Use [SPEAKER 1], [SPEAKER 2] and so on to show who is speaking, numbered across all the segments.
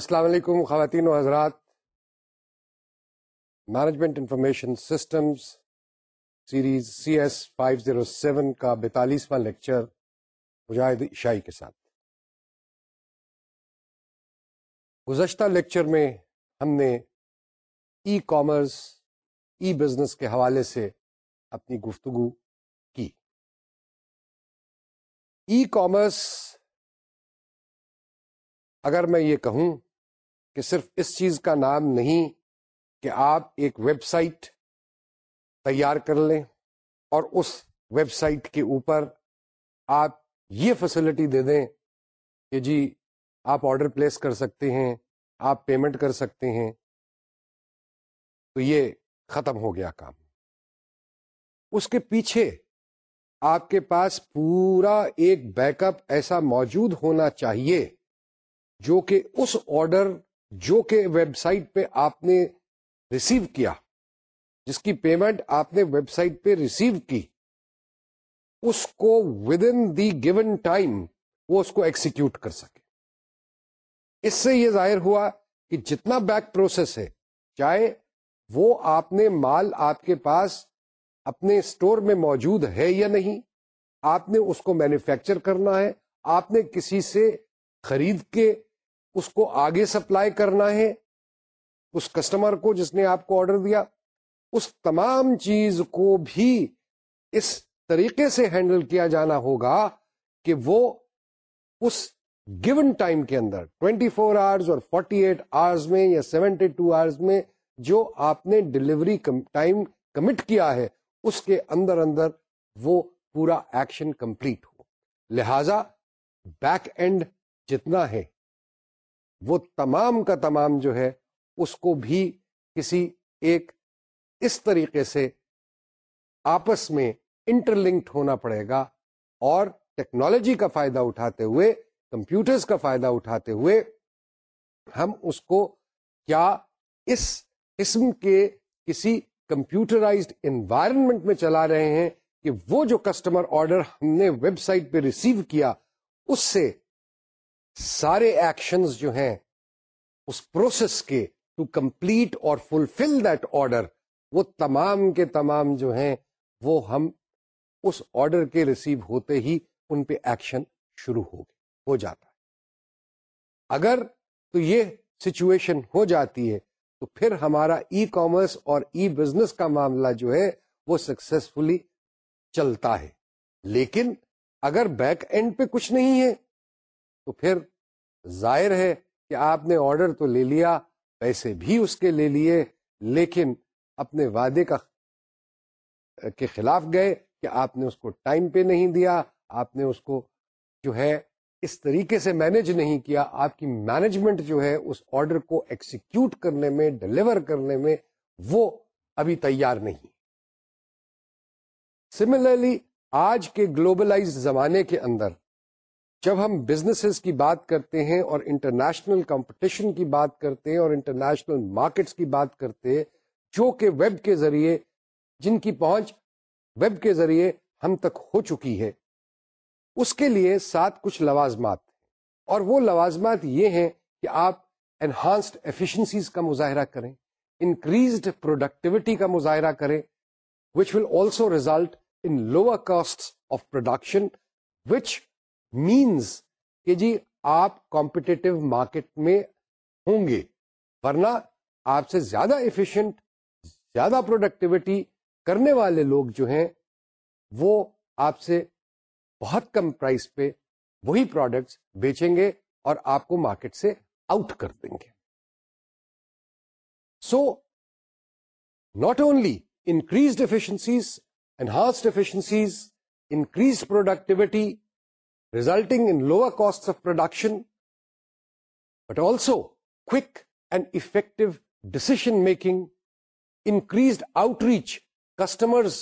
[SPEAKER 1] السلام علیکم خواتین و حضرات management information systems series C S five zero seven کا بیتالیسواں لیکچر مجاہد عشائی کے ساتھ گزشتہ لیکچر میں ہم نے ای کامرس ای بزنس کے حوالے سے اپنی گفتگو کی ای کامرس اگر میں یہ کہوں کہ صرف اس چیز کا نام نہیں کہ آپ ایک ویب سائٹ تیار کر لیں اور اس ویب سائٹ کے اوپر آپ یہ فیسلٹی دے دیں کہ جی آپ آرڈر پلیس کر سکتے ہیں آپ پیمنٹ کر سکتے ہیں تو یہ ختم ہو گیا کام اس کے پیچھے آپ کے پاس پورا ایک بیک اپ ایسا موجود ہونا چاہیے جو کہ اس آرڈر جو کہ ویب سائٹ پہ آپ نے ریسیو کیا جس کی پیمنٹ آپ نے ویب سائٹ پہ ریسیو کی اس کو within the given time وہ اس کو ایکسیکیوٹ کر سکے اس سے یہ ظاہر ہوا کہ جتنا بیک پروسیس ہے چاہے وہ آپ نے مال آپ کے پاس اپنے اسٹور میں موجود ہے یا نہیں آپ نے اس کو مینوفیکچر کرنا ہے آپ نے کسی سے خرید کے اس کو آگے سپلائی کرنا ہے اس کسٹمر کو جس نے آپ کو آرڈر دیا اس تمام چیز کو بھی اس طریقے سے ہینڈل کیا جانا ہوگا کہ وہ اس گیون ٹائم کے اندر 24 فور آورز اور 48 ایٹ آورز میں یا 72 ٹو آرز میں جو آپ نے ڈلیوری ٹائم کمٹ کیا ہے اس کے اندر اندر وہ پورا ایکشن کمپلیٹ ہو لہذا بیک اینڈ جتنا ہے وہ تمام کا تمام جو ہے اس کو بھی کسی ایک اس طریقے سے آپس میں انٹر لنکڈ ہونا پڑے گا اور ٹیکنالوجی کا فائدہ اٹھاتے ہوئے کمپیوٹرز کا فائدہ اٹھاتے ہوئے ہم اس کو کیا اس قسم کے کسی کمپیوٹرائزڈ انوائرمنٹ میں چلا رہے ہیں کہ وہ جو کسٹمر آرڈر ہم نے ویب سائٹ پہ ریسیو کیا اس سے سارے ایکشن جو ہیں اس پروسیس کے ٹو کمپلیٹ اور فلفل دیٹ آرڈر وہ تمام کے تمام جو ہیں وہ ہم اس آرڈر کے ریسیو ہوتے ہی ان پہ ایکشن شروع ہو گئے ہو جاتا ہے اگر تو یہ سچویشن ہو جاتی ہے تو پھر ہمارا ای کامرس اور ای بزنس کا معاملہ جو ہے وہ سکسیسفلی چلتا ہے لیکن اگر بیک اینڈ پہ کچھ نہیں ہے تو پھر ظاہر ہے کہ آپ نے آرڈر تو لے لیا پیسے بھی اس کے لے لیے لیکن اپنے وعدے کا کے خلاف گئے کہ آپ نے اس کو ٹائم پہ نہیں دیا آپ نے اس کو جو ہے اس طریقے سے مینج نہیں کیا آپ کی مینجمنٹ جو ہے اس آرڈر کو ایکسیکیوٹ کرنے میں ڈلیور کرنے میں وہ ابھی تیار نہیں سملرلی آج کے گلوبلائز زمانے کے اندر جب ہم بزنسز کی بات کرتے ہیں اور انٹرنیشنل کمپٹیشن کی بات کرتے ہیں اور انٹرنیشنل مارکیٹس کی بات کرتے ہیں جو کہ ویب کے ذریعے جن کی پہنچ ویب کے ذریعے ہم تک ہو چکی ہے اس کے لیے ساتھ کچھ لوازمات اور وہ لوازمات یہ ہیں کہ آپ انہانسڈ ایفیشنسیز کا مظاہرہ کریں انکریزڈ پروڈکٹیوٹی کا مظاہرہ کریں which will also result in lower cost of production which means کہ جی آپ کمپیٹیو مارکیٹ میں ہوں گے ورنہ آپ سے زیادہ ایفیشنٹ زیادہ پروڈکٹیوٹی کرنے والے لوگ جو ہیں وہ آپ سے بہت کم پرائس پہ وہی پروڈکٹس بیچیں گے اور آپ کو مارکیٹ سے آؤٹ کر دیں گے so not only increase efficiencies enhanced efficiencies increase productivity resulting in lower costs of production, but also quick and effective decision making, increased outreach, customers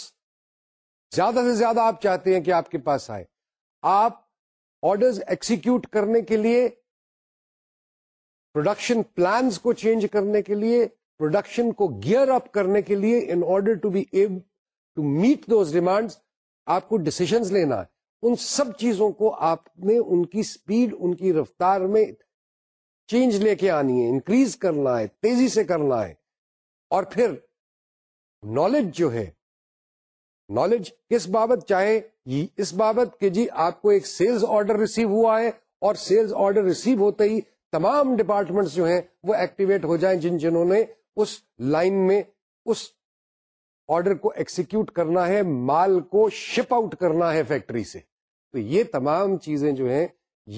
[SPEAKER 1] زیادہ سے زیادہ آپ چاہتے ہیں کہ آپ کے پاس آئے آپ آرڈرز ایکسیکیوٹ کرنے کے لیے پروڈکشن پلانس کو چینج کرنے کے لیے پروڈکشن کو گیئر اپ کرنے کے لیے in order to be to meet those demands آپ کو ڈسیزنس لینا ہے ان سب چیزوں کو آپ نے ان کی سپیڈ ان کی رفتار میں چینج لے کے آنی ہے انکریز کرنا ہے تیزی سے کرنا ہے اور پھر نالج جو ہے نالج کس بابت چاہے اس بابت کہ جی آپ کو ایک سیلز آرڈر ریسیو ہوا ہے اور سیلز آرڈر ریسیو ہوتے ہی تمام ڈپارٹمنٹس جو ہیں وہ ایکٹیویٹ ہو جائیں جن جنہوں نے اس لائن میں اس آرڈر کو ایکسیکیوٹ کرنا ہے مال کو شپ آؤٹ کرنا ہے فیکٹری سے تو یہ تمام چیزیں جو ہیں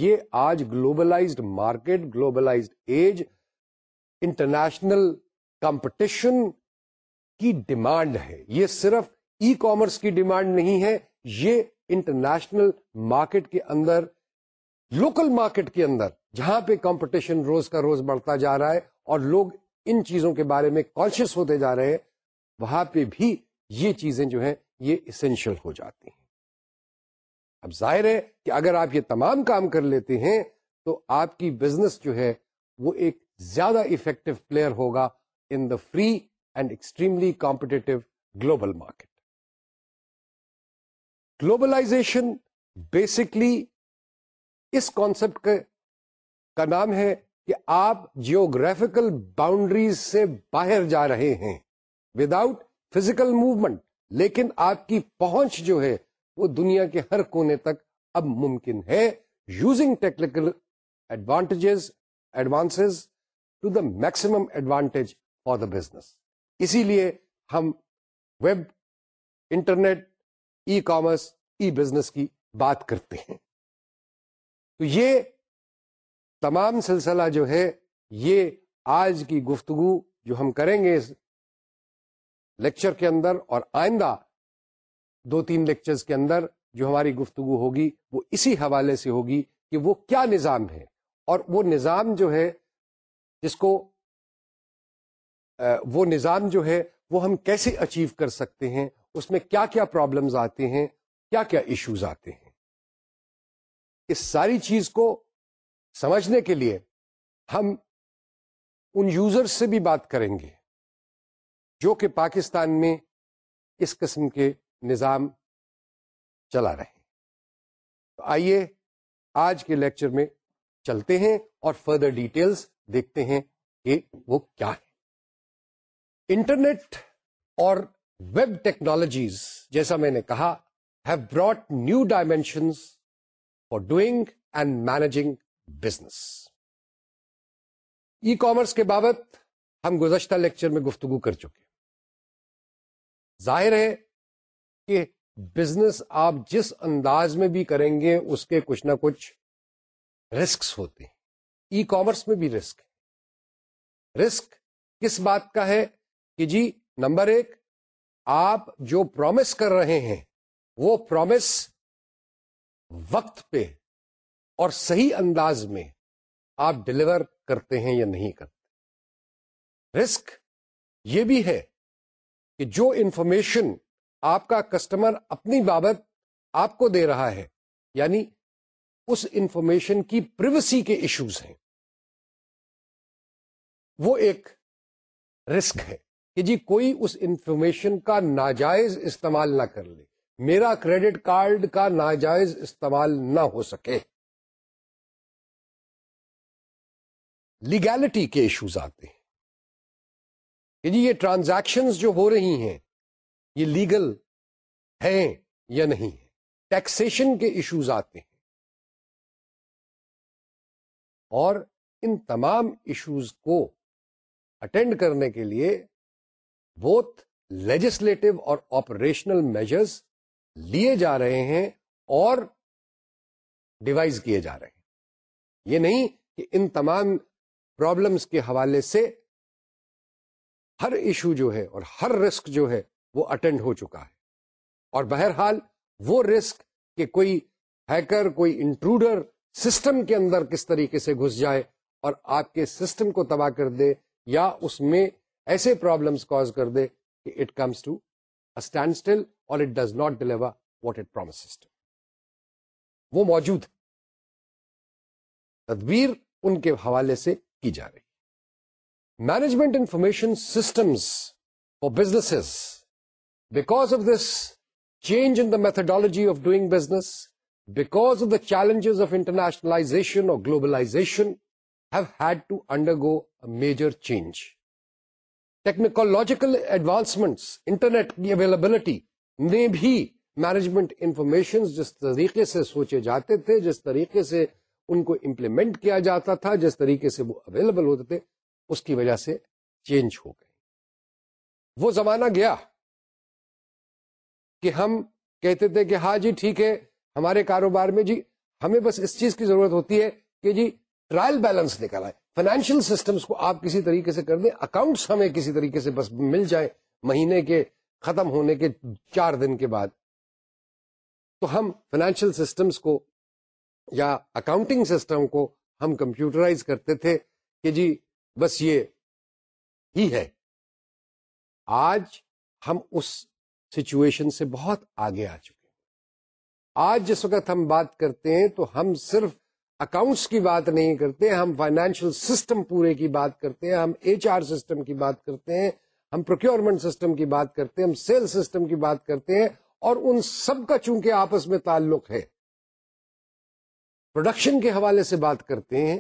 [SPEAKER 1] یہ آج globalised market globalised age international competition کی ڈیمانڈ ہے یہ صرف ای کامرس کی ڈیمانڈ نہیں ہے یہ انٹرنیشنل مارکیٹ کے اندر لوکل مارکیٹ کے اندر جہاں پہ کمپٹیشن روز کا روز بڑھتا جا رہا ہے اور لوگ ان چیزوں کے بارے میں کانشیس ہوتے جا رہے ہیں وہاں پہ بھی یہ چیزیں جو ہیں یہ اسینشل ہو جاتی ہیں اب ظاہر ہے کہ اگر آپ یہ تمام کام کر لیتے ہیں تو آپ کی بزنس جو ہے وہ ایک زیادہ افیکٹو پلیئر ہوگا in the free and extremely competitive global market globalisation basically us concept کا نام ہے کہ آپ جیوگرافیکل باؤنڈریز سے باہر جا رہے ہیں وداؤٹ فزیکل موومنٹ لیکن آپ کی پہنچ جو ہے وہ دنیا کے ہر کونے تک اب ممکن ہے using technical advantages advance to the maximum advantage for the business اسی لیے ہم web internet e commerce e business کی بات کرتے ہیں تو یہ تمام سلسلہ جو ہے یہ آج کی گفتگو جو ہم کریں گے اس لیکچر کے اندر اور آئندہ دو تین لیکچرز کے اندر جو ہماری گفتگو ہوگی وہ اسی حوالے سے ہوگی کہ وہ کیا نظام ہے اور وہ نظام جو ہے جس کو وہ نظام جو ہے وہ ہم کیسے اچیو کر سکتے ہیں اس میں کیا کیا پرابلمز آتے ہیں کیا کیا ایشوز آتے ہیں اس ساری چیز کو سمجھنے کے لیے ہم ان یوزر سے بھی بات کریں گے جو کہ پاکستان میں اس قسم کے نظام چلا رہے تو آئیے آج کے لیکچر میں چلتے ہیں اور فردر ڈیٹیلز دیکھتے ہیں کہ وہ کیا ہے انٹرنیٹ اور ویب ٹیکنالوجیز جیسا میں نے کہا have brought new dimension for doing and managing business e commerce کے بابت ہم گزشتہ لیکچر میں گفتگو کر چکے ظاہر ہے کہ بزنس آپ جس انداز میں بھی کریں گے اس کے کچھ نہ کچھ رسکس ہوتے ہیں ای کامرس میں بھی رسک رسک کس بات کا ہے کہ جی نمبر ایک آپ جو پرومس کر رہے ہیں وہ پرومس وقت پہ اور صحیح انداز میں آپ ڈلیور کرتے ہیں یا نہیں کرتے رسک یہ بھی ہے کہ جو انفارمیشن آپ کا کسٹمر اپنی بابت آپ کو دے رہا ہے یعنی اس انفارمیشن کی پریویسی کے ایشوز ہیں وہ ایک رسک ہے کہ جی کوئی اس انفارمیشن کا ناجائز استعمال نہ کر لے میرا کریڈٹ کارڈ کا ناجائز استعمال نہ ہو سکے لیگیلٹی کے ایشوز آتے ہیں کہ جی یہ ٹرانزیکشنز جو ہو رہی ہیں یہ لیگل ہیں یا نہیں ہے ٹیکسیشن کے ایشوز آتے ہیں اور ان تمام ایشوز کو اٹینڈ کرنے کے لیے بہت لیجسلیٹو اور آپریشنل میجرز لیے جا رہے ہیں اور ڈیوائز کیے جا رہے ہیں یہ نہیں کہ ان تمام پرابلمس کے حوالے سے ہر ایشو جو ہے اور ہر رسک جو ہے وہ اٹینڈ ہو چکا ہے اور بہرحال وہ رسک کہ کوئی ہیکر کوئی انٹروڈر سسٹم کے اندر کس طریقے سے گھس جائے اور آپ کے سسٹم کو تباہ کر دے یا اس میں ایسے پرابلمس کاز کر دے کہ it comes to stand still اور it does not deliver what it promise system وہ موجود ہے تدبیر ان کے حوالے سے کی جا رہی management information systems for business because of this change in the methodology of doing business because of the challenges of internationalisation اور globalisation go a major change technological advancement internet کی اویلیبلٹی نے بھی مینجمنٹ انفارمیشن جس طریقے سے سوچے جاتے تھے جس طریقے سے ان کو امپلیمنٹ کیا جاتا تھا جس طریقے سے وہ اویلیبل ہوتے تھے اس کی وجہ سے چینج ہو گئے وہ زمانہ گیا کہ ہم کہتے تھے کہ ہاں جی ٹھیک ہے ہمارے کاروبار میں جی ہمیں بس اس چیز کی ضرورت ہوتی ہے کہ جی ٹرائل بیلنس نکل آئے فائنینشیل سسٹمس کو آپ کسی طریقے سے کر دیں اکاؤنٹس ہمیں کسی طریقے سے بس مل جائے مہینے کے ختم ہونے کے چار دن کے بعد تو ہم فائنینشیل سسٹمس کو یا اکاؤنٹنگ سسٹم کو ہم کمپیوٹرائز کرتے تھے کہ جی بس یہ ہی ہے آج ہم اس سچویشن سے بہت آگے آ چکے آج جس وقت ہم بات کرتے ہیں تو ہم صرف اکاؤنٹس کی بات نہیں کرتے ہم فائنینشیل سسٹم پورے کی بات کرتے ہیں ہم ایچ آر سسٹم کی بات کرتے ہیں ہم پروکیورمنٹ سسٹم کی بات کرتے ہیں ہم سیل سسٹم کی بات کرتے ہیں اور ان سب کا چونکہ آپس میں تعلق ہے پروڈکشن کے حوالے سے بات کرتے ہیں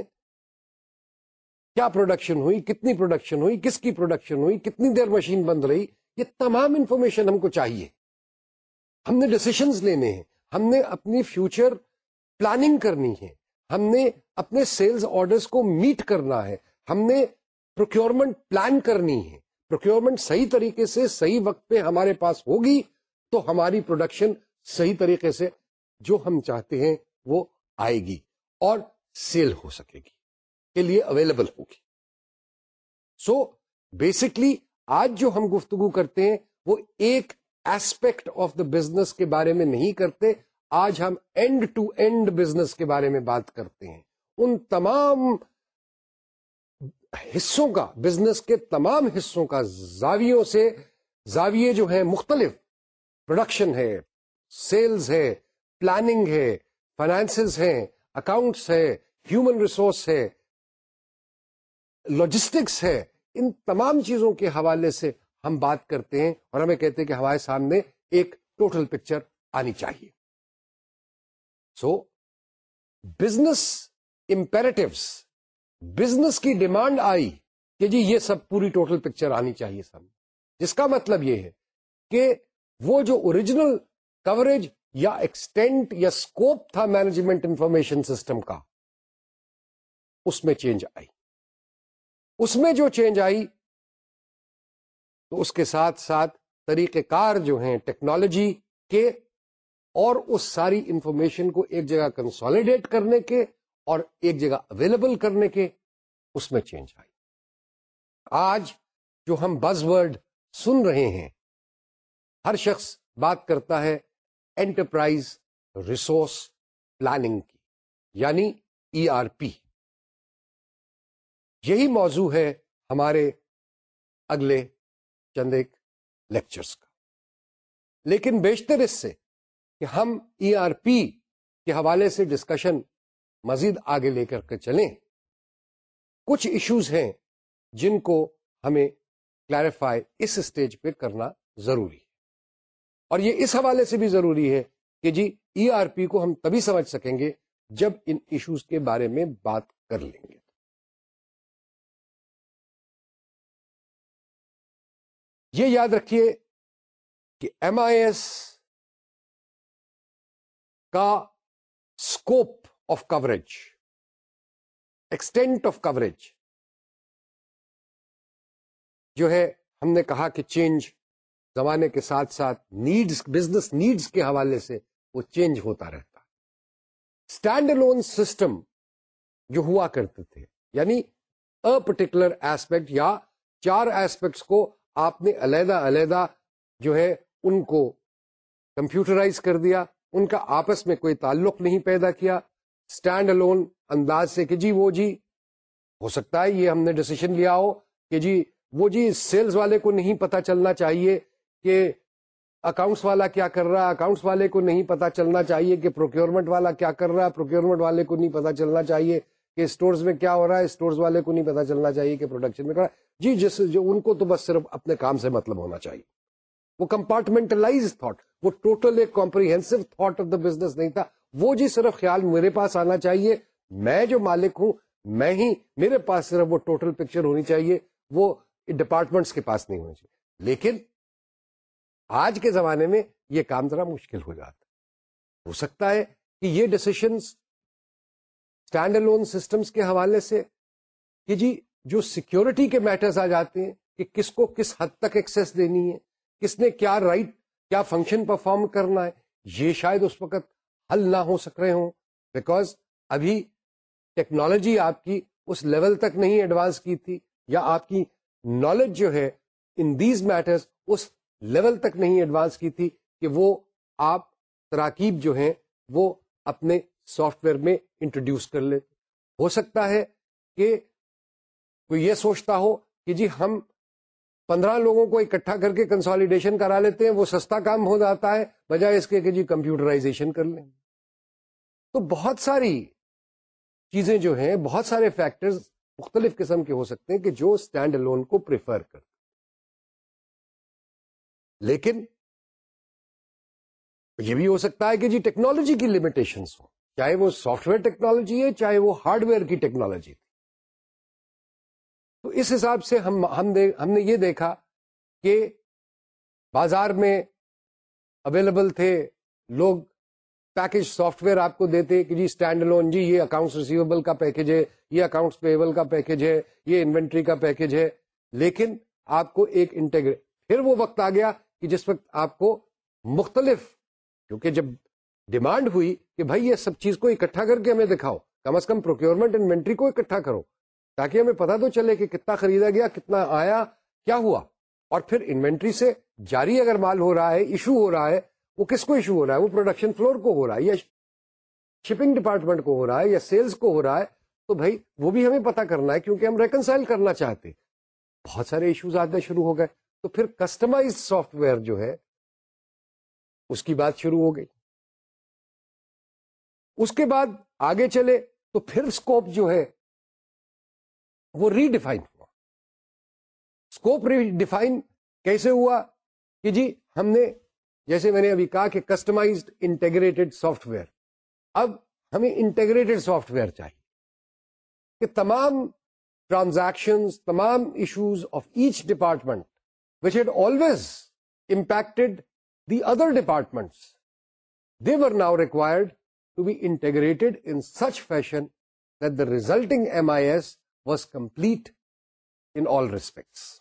[SPEAKER 1] کیا پروڈکشن ہوئی کتنی پروڈکشن ہوئی کس کی پروڈکشن ہوئی کتنی دیر مشین بند رہی یہ تمام انفارمیشن ہم کو چاہیے ہم نے ڈسیشنز لینے ہیں ہم نے اپنی فیوچر پلاننگ کرنی ہے ہم نے اپنے سیلز آرڈرز کو میٹ کرنا ہے ہم نے پروکیورمنٹ پلان کرنی ہے پروکیورمنٹ صحیح طریقے سے صحیح وقت پہ ہمارے پاس ہوگی تو ہماری پروڈکشن صحیح طریقے سے جو ہم چاہتے ہیں وہ آئے گی اور سیل ہو سکے گی کے لیے اویلیبل ہوگی سو بیسکلی آج جو ہم گفتگو کرتے ہیں وہ ایک ایسپیکٹ آف دا بزنس کے بارے میں نہیں کرتے آج ہم اینڈ ٹو اینڈ بزنس کے بارے میں بات کرتے ہیں ان تمام حصوں کا بزنس کے تمام حصوں کا زاویوں سے زاویے جو ہیں مختلف پروڈکشن ہے سیلز ہے پلاننگ ہے فائنانسز ہیں اکاؤنٹس ہے ہیومن ریسورس ہے لاجسٹکس ہے ان تمام چیزوں کے حوالے سے ہم بات کرتے ہیں اور ہمیں کہتے ہیں کہ ہمارے سامنے ایک ٹوٹل پکچر آنی چاہیے سو بزنس امپیرٹیوس بزنس کی ڈیمانڈ آئی کہ جی یہ سب پوری ٹوٹل پکچر آنی چاہیے سامنے جس کا مطلب یہ ہے کہ وہ جو اوریجنل کوریج یا ایکسٹینٹ یا اسکوپ تھا مینجمنٹ انفارمیشن سسٹم کا اس میں چینج آئی اس میں جو چینج آئی تو اس کے ساتھ ساتھ طریقہ کار جو ہیں ٹیکنالوجی کے اور اس ساری انفارمیشن کو ایک جگہ کنسالیڈیٹ کرنے کے اور ایک جگہ اویلیبل کرنے کے اس میں چینج آئی آج جو ہم بز ورڈ سن رہے ہیں ہر شخص بات کرتا ہے انٹرپرائز ریسورس پلاننگ کی یعنی ای آر پی یہی موضوع ہے ہمارے اگلے چند ایک لیکچرس کا لیکن بیشتر اس سے کہ ہم ای آر پی کے حوالے سے ڈسکشن مزید آگے لے کر کے چلیں کچھ ایشوز ہیں جن کو ہمیں کلیرفائی اس اسٹیج پہ کرنا ضروری ہے اور یہ اس حوالے سے بھی ضروری ہے کہ جی ای آر پی کو ہم تبھی سمجھ سکیں گے جب ان ایشوز کے بارے میں بات کر لیں گے یہ یاد رکھیے کہ ایم آئی ایس کا scope of coverage extent of coverage جو ہے ہم نے کہا کہ چینج زمانے کے ساتھ ساتھ نیڈس بزنس نیڈس کے حوالے سے وہ چینج ہوتا رہتا اسٹینڈ لون سسٹم جو ہوا کرتے تھے یعنی ا پرٹیکولر ایسپیکٹ یا چار ایسپیکٹس کو آپ نے علیحدہ علیحدہ جو ہے ان کو کمپیوٹرائز کر دیا ان کا آپس میں کوئی تعلق نہیں پیدا کیا اسٹینڈ الون انداز سے کہ جی وہ جی ہو سکتا ہے یہ ہم نے ڈسیشن لیا ہو کہ جی وہ جی سیلز والے کو نہیں پتا چلنا چاہیے کہ اکاؤنٹس والا کیا کر رہا اکاؤنٹس والے کو نہیں پتا چلنا چاہیے کہ پروکیورمنٹ والا کیا کر رہا ہے پروکیورمنٹ والے کو نہیں پتا چلنا چاہیے کہ اسٹورز میں کیا ہو رہا ہے اسٹورز والے کو نہیں پتا چلنا چاہیے کہ پروڈکشن میں کر رہا ہے جی جس جو ان کو تو بس صرف اپنے کام سے مطلب ہونا چاہیے وہ کمپارٹمنٹلائز تھاٹ وہ ٹوٹل ایک تھاٹ آف دا بزنس نہیں تھا وہ جی صرف خیال میرے پاس آنا چاہیے میں جو مالک ہوں میں ہی میرے پاس صرف وہ ٹوٹل پکچر ہونی چاہیے وہ ڈپارٹمنٹس کے پاس نہیں ہونی چاہیے لیکن آج کے زمانے میں یہ کام ذرا مشکل ہو جاتا ہو سکتا ہے کہ یہ ڈسیشنس اسٹینڈ لون سسٹمس کے حوالے سے کہ جی جو سیکورٹی کے میٹرز آ جاتے ہیں کہ کس کو کس حد تک ایکسیس دینی ہے کس نے کیا رائٹ کیا فنکشن پرفارم کرنا ہے یہ شاید اس وقت حل نہ ہو سک رہے ہوں بیکاز ابھی ٹیکنالوجی آپ کی اس لیول تک نہیں ایڈوانس کی تھی یا آپ کی نالج جو ہے ان دیز میٹرز اس لیول تک نہیں ایڈوانس کی تھی کہ وہ آپ تراکیب جو ہیں وہ اپنے سافٹ ویئر میں انٹروڈیوس کر لے ہو سکتا ہے کہ کوئی یہ سوچتا ہو کہ جی ہم پندرہ لوگوں کو اکٹھا کر کے کنسالیڈیشن کرا لیتے ہیں وہ سستا کام ہو جاتا ہے بجائے اس کے کہ جی کمپیوٹرائزیشن کر لیں تو بہت ساری چیزیں جو ہیں بہت سارے فیکٹرز مختلف قسم کے ہو سکتے ہیں کہ جو اسٹینڈ لون کو پریفر کر لیکن یہ بھی ہو سکتا ہے کہ جی ٹیکنالوجی کی لمیٹیشنس ہوں چاہے وہ سافٹ ویئر ٹیکنالوجی ہے چاہے وہ ہارڈ ویئر کی ٹیکنالوجی تو اس حساب سے ہم ہم, ہم دے, نے یہ دیکھا کہ بازار میں اویلیبل تھے لوگ پیکج سافٹ ویئر آپ کو دیتے کہ جی اسٹینڈ لون جی یہ اکاؤنٹس ریسیویبل کا پیکج ہے یہ اکاؤنٹس پیبل کا پیکج ہے یہ انوینٹری کا پیکج ہے لیکن آپ کو ایک انٹیگریٹ پھر وہ وقت آ گیا کہ جس وقت آپ کو مختلف کیونکہ جب ڈیمانڈ ہوئی کہ بھائی یہ سب چیز کو اکٹھا کر کے ہمیں دکھاؤ کم از کم پروکیورمنٹ انوینٹری کو اکٹھا کرو تاکہ ہمیں پتا تو چلے کہ کتنا خریدا گیا کتنا آیا کیا ہوا اور پھر انوینٹری سے جاری اگر مال ہو رہا ہے ایشو ہو رہا ہے وہ کس کو ایشو ہو رہا ہے وہ پروڈکشن فلور کو ہو رہا ہے یا شپنگ ڈپارٹمنٹ کو ہو رہا ہے یا سیلز کو ہو رہا ہے تو بھائی وہ بھی ہمیں پتا کرنا ہے کیونکہ ہم ریکنسائل کرنا چاہتے بہت سارے ایشوز آتے شروع ہو گئے تو پھر کسٹمائز سافٹ ویئر جو ہے اس کی بات شروع ہو گئی اس کے بعد آگے چلے تو پھر اسکوپ جو ہے وہ ریڈیفائن ہوا اسکوپ ریڈیفائن کیسے ہوا کہ جی ہم نے جیسے میں نے ابھی کہا کہ کسٹمائزڈ انٹیگریٹڈ سافٹ ویئر اب ہمیں انٹیگریٹڈ سافٹ ویئر چاہیے کہ تمام ٹرانزیکشن تمام issues of each department which had always impacted the other departments they were now required that the resulting MIS in all respects.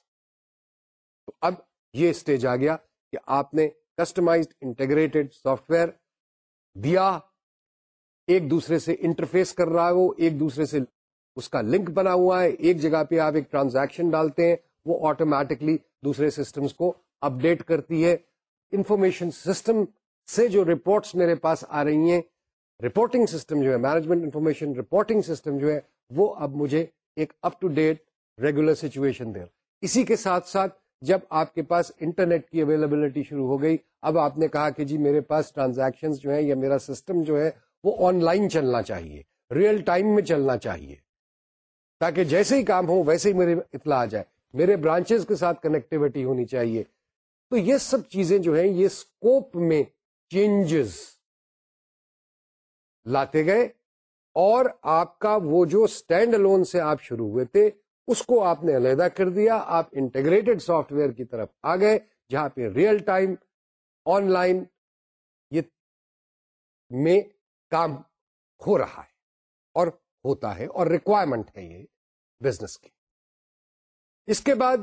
[SPEAKER 1] تو اب یہ اسٹیج آ گیا کہ آپ نے کسٹمائز انٹیگریٹڈ سافٹ ویئر دیا ایک دوسرے سے انٹرفیس کر رہا ہو ایک دوسرے سے اس کا لنک بنا ہوا ہے ایک جگہ پہ آپ ایک ٹرانزیکشن ڈالتے ہیں وہ آٹومیٹکلی دوسرے سسٹمس کو اپڈیٹ کرتی ہے انفارمیشن سسٹم سے جو رپورٹس میرے پاس آ رہی ہیں رپورٹنگ سسٹم جو ہے مینجمنٹ انفارمیشن رپورٹنگ سسٹم جو ہے وہ اب مجھے ایک up to date regular situation دے اسی کے ساتھ ساتھ جب آپ کے پاس انٹرنیٹ کی اویلیبلٹی شروع ہو گئی اب آپ نے کہا کہ جی میرے پاس ٹرانزیکشن جو ہیں یا میرا سسٹم جو ہے وہ آن لائن چلنا چاہیے ریئل ٹائم میں چلنا چاہیے تاکہ جیسے ہی کام ہو ویسے ہی میرے اطلاع آ جائے میرے برانچز کے ساتھ کنیکٹیوٹی ہونی چاہیے تو یہ سب چیزیں جو ہیں یہ اسکوپ میں چینجز لاتے گئے اور آپ کا وہ جو اسٹینڈ لون سے آپ شروع ہوئے تھے اس کو آپ نے علیحدہ کر دیا آپ انٹیگریٹڈ سافٹ ویئر کی طرف آ گئے جہاں پہ ریئل ٹائم آن لائن یہ میں کام ہو رہا ہے اور ہوتا ہے اور ریکوائرمنٹ ہے یہ بزنس کی اس کے بعد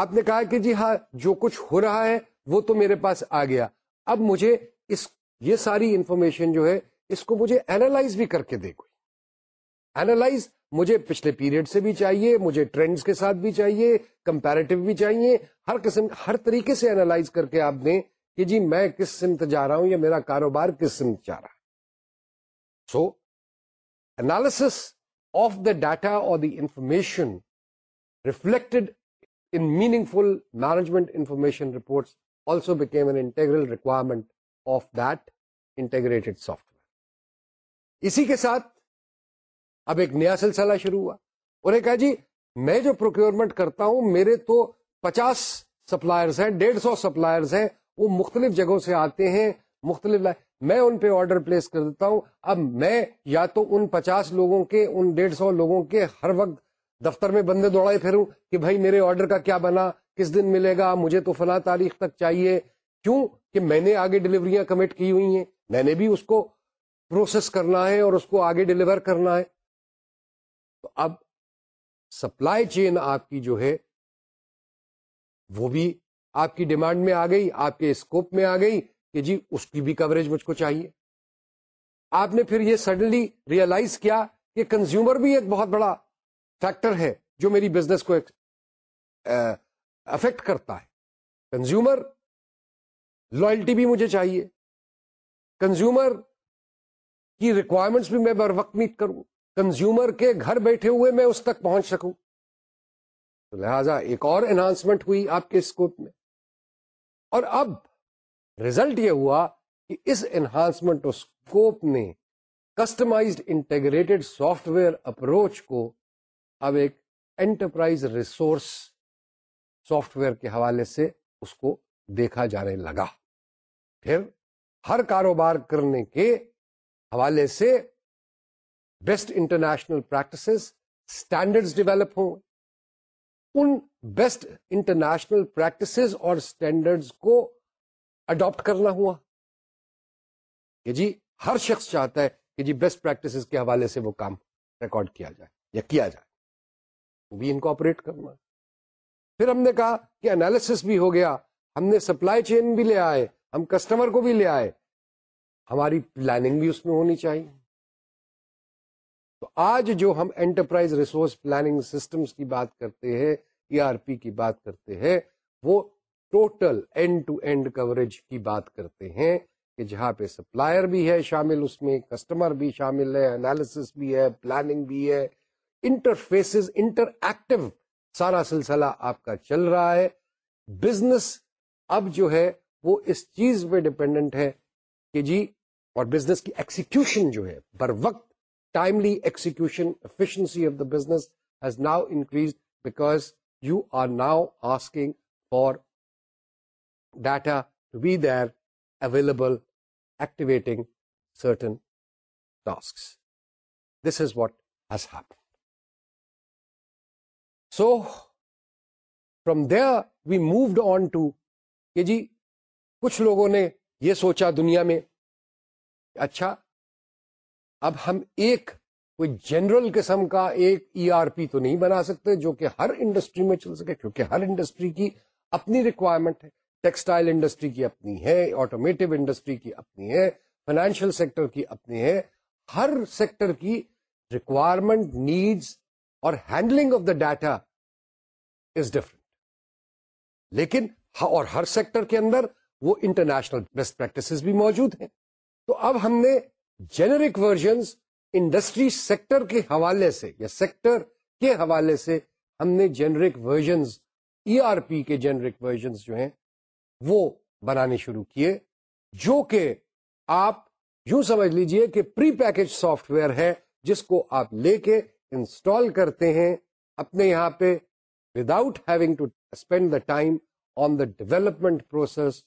[SPEAKER 1] آپ نے کہا کہ جی ہاں جو کچھ ہو رہا ہے وہ تو میرے پاس آ گیا اب مجھے اس یہ ساری انفارمیشن جو ہے اس کو مجھے اینالائز بھی کر کے کوئی اینالائز مجھے پچھلے پیریڈ سے بھی چاہیے مجھے ٹرینڈز کے ساتھ بھی چاہیے کمپیرٹیو بھی چاہیے ہر قسم ہر طریقے سے اینالائز کر کے آپ دیں کہ جی میں کس سمت جا رہا ہوں یا میرا کاروبار کس سمت جا رہا so analysis of the data اور the information reflected in meaningful management information reports also became an integral requirement of that where اسی کے ساتھ اب ایک نیا سلسلہ شروع ہوا اور جی میں جو پروکیورمنٹ کرتا ہوں میرے تو پچاس سپلائرز ہیں ڈیڑھ سو سپلائرز ہیں وہ مختلف جگہوں سے آتے ہیں مختلف میں ان پہ آرڈر پلیس کر دیتا ہوں اب میں یا تو ان پچاس لوگوں کے ان ڈیڑھ سو لوگوں کے ہر وقت دفتر میں بندے دوڑائے پھروں کہ بھائی میرے آرڈر کا کیا بنا کس دن ملے گا مجھے تو فلاں تاریخ تک چاہیے کیوں کہ میں نے آگے ڈلیوریاں کمٹ کی ہوئی ہیں میں نے بھی اس کو پروسیس کرنا ہے اور اس کو آگے ڈلیور کرنا ہے تو اب سپلائی چین آپ کی جو ہے وہ بھی آپ کی ڈیمانڈ میں آ گئی آپ کے اسکوپ میں آ گئی کہ جی اس کی بھی کوریج مجھ کو چاہیے آپ نے پھر یہ سڈنلی ریئلائز کیا کہ کنزیومر بھی ایک بہت بڑا فیکٹر ہے جو میری بزنس کو افیکٹ کرتا ہے کنزیومر لوئلٹی بھی مجھے چاہیے کنزیومر کی ریکوائرمنٹس بھی میں بر وقت میٹ کروں کنزیومر کے گھر بیٹھے ہوئے میں اس تک پہنچ سکوں تو لہذا ایک اور انہانسمنٹ ہوئی آپ کے اسکوپ میں اور اب ریزلٹ یہ ہوا کہ اس انہانسمنٹ اور اسکوپ نے customised integrated software approach کو اب ایک انٹرپرائز ریسورس سافٹ ویئر کے حوالے سے اس کو دیکھا جانے لگا پھر ہر کاروبار کرنے کے حوالے سے best international practices standard develop ہوں ان بیسٹ انٹرنیشنل پریکٹسز اور اسٹینڈرڈ کو اڈاپٹ کرنا ہوا کہ جی ہر شخص چاہتا ہے کہ جی بیسٹ پریکٹسز کے حوالے سے وہ کام ریکارڈ کیا جائے یا کیا جائے بھی ان کو آپریٹ کرنا پھر ہم نے کہا کہ انالیس بھی ہو گیا ہم نے سپلائی چین بھی لے آئے ہم کسٹمر کو بھی لے آئے ہماری پلاننگ بھی اس میں ہونی چاہیے تو آج جو ہم انٹرپرائز ریسورس پلاننگ سسٹمز کی بات کرتے ہیں ای آر پی کی بات کرتے ہیں وہ total end to end coverage کی بات کرتے ہیں کہ جہاں پہ سپلائر بھی ہے شامل اس میں کسٹمر بھی شامل ہے انالیس بھی ہے پلاننگ بھی ہے انٹرفیسز انٹر ایکٹیو سارا سلسلہ آپ کا چل رہا ہے بزنس اب جو ہے وہ اس چیز پہ ڈپینڈنٹ ہے کہ جی اور بزنس کی ایکسیکیوشن جو ہے بر وقت timely execution executions of the business has now increase because you are now asking for data to be there available activating certain task this is what has happen so from moved on to کہ جی کچھ لوگوں نے یہ سوچا دنیا میں اچھا اب ہم ایک کوئی جنرل قسم کا ایک ای آر پی تو نہیں بنا سکتے جو کہ ہر انڈسٹری میں چل سکے کیونکہ ہر انڈسٹری کی اپنی ریکوائرمنٹ ہے ٹیکسٹائل انڈسٹری کی اپنی ہے آٹومیٹو انڈسٹری کی اپنی ہے فائنینشیل سیکٹر کی اپنی ہے ہر سیکٹر کی ریکوائرمنٹ نیڈز اور handling of the data is different لیکن اور ہر سیکٹر کے اندر وہ انٹرنیشنل بیسٹ پریکٹسز بھی موجود ہیں تو اب ہم نے جنرک ورژنس انڈسٹری سیکٹر کے حوالے سے یا سیکٹر کے حوالے سے ہم نے generic versions E R P کے جنرک ورژنس جو ہیں وہ بنانے شروع کیے جو کہ آپ یوں سمجھ لیجئے کہ پری پیکج سافٹ ویئر ہے جس کو آپ لے کے انسٹال کرتے ہیں اپنے یہاں پہ without having to spend the time on the development process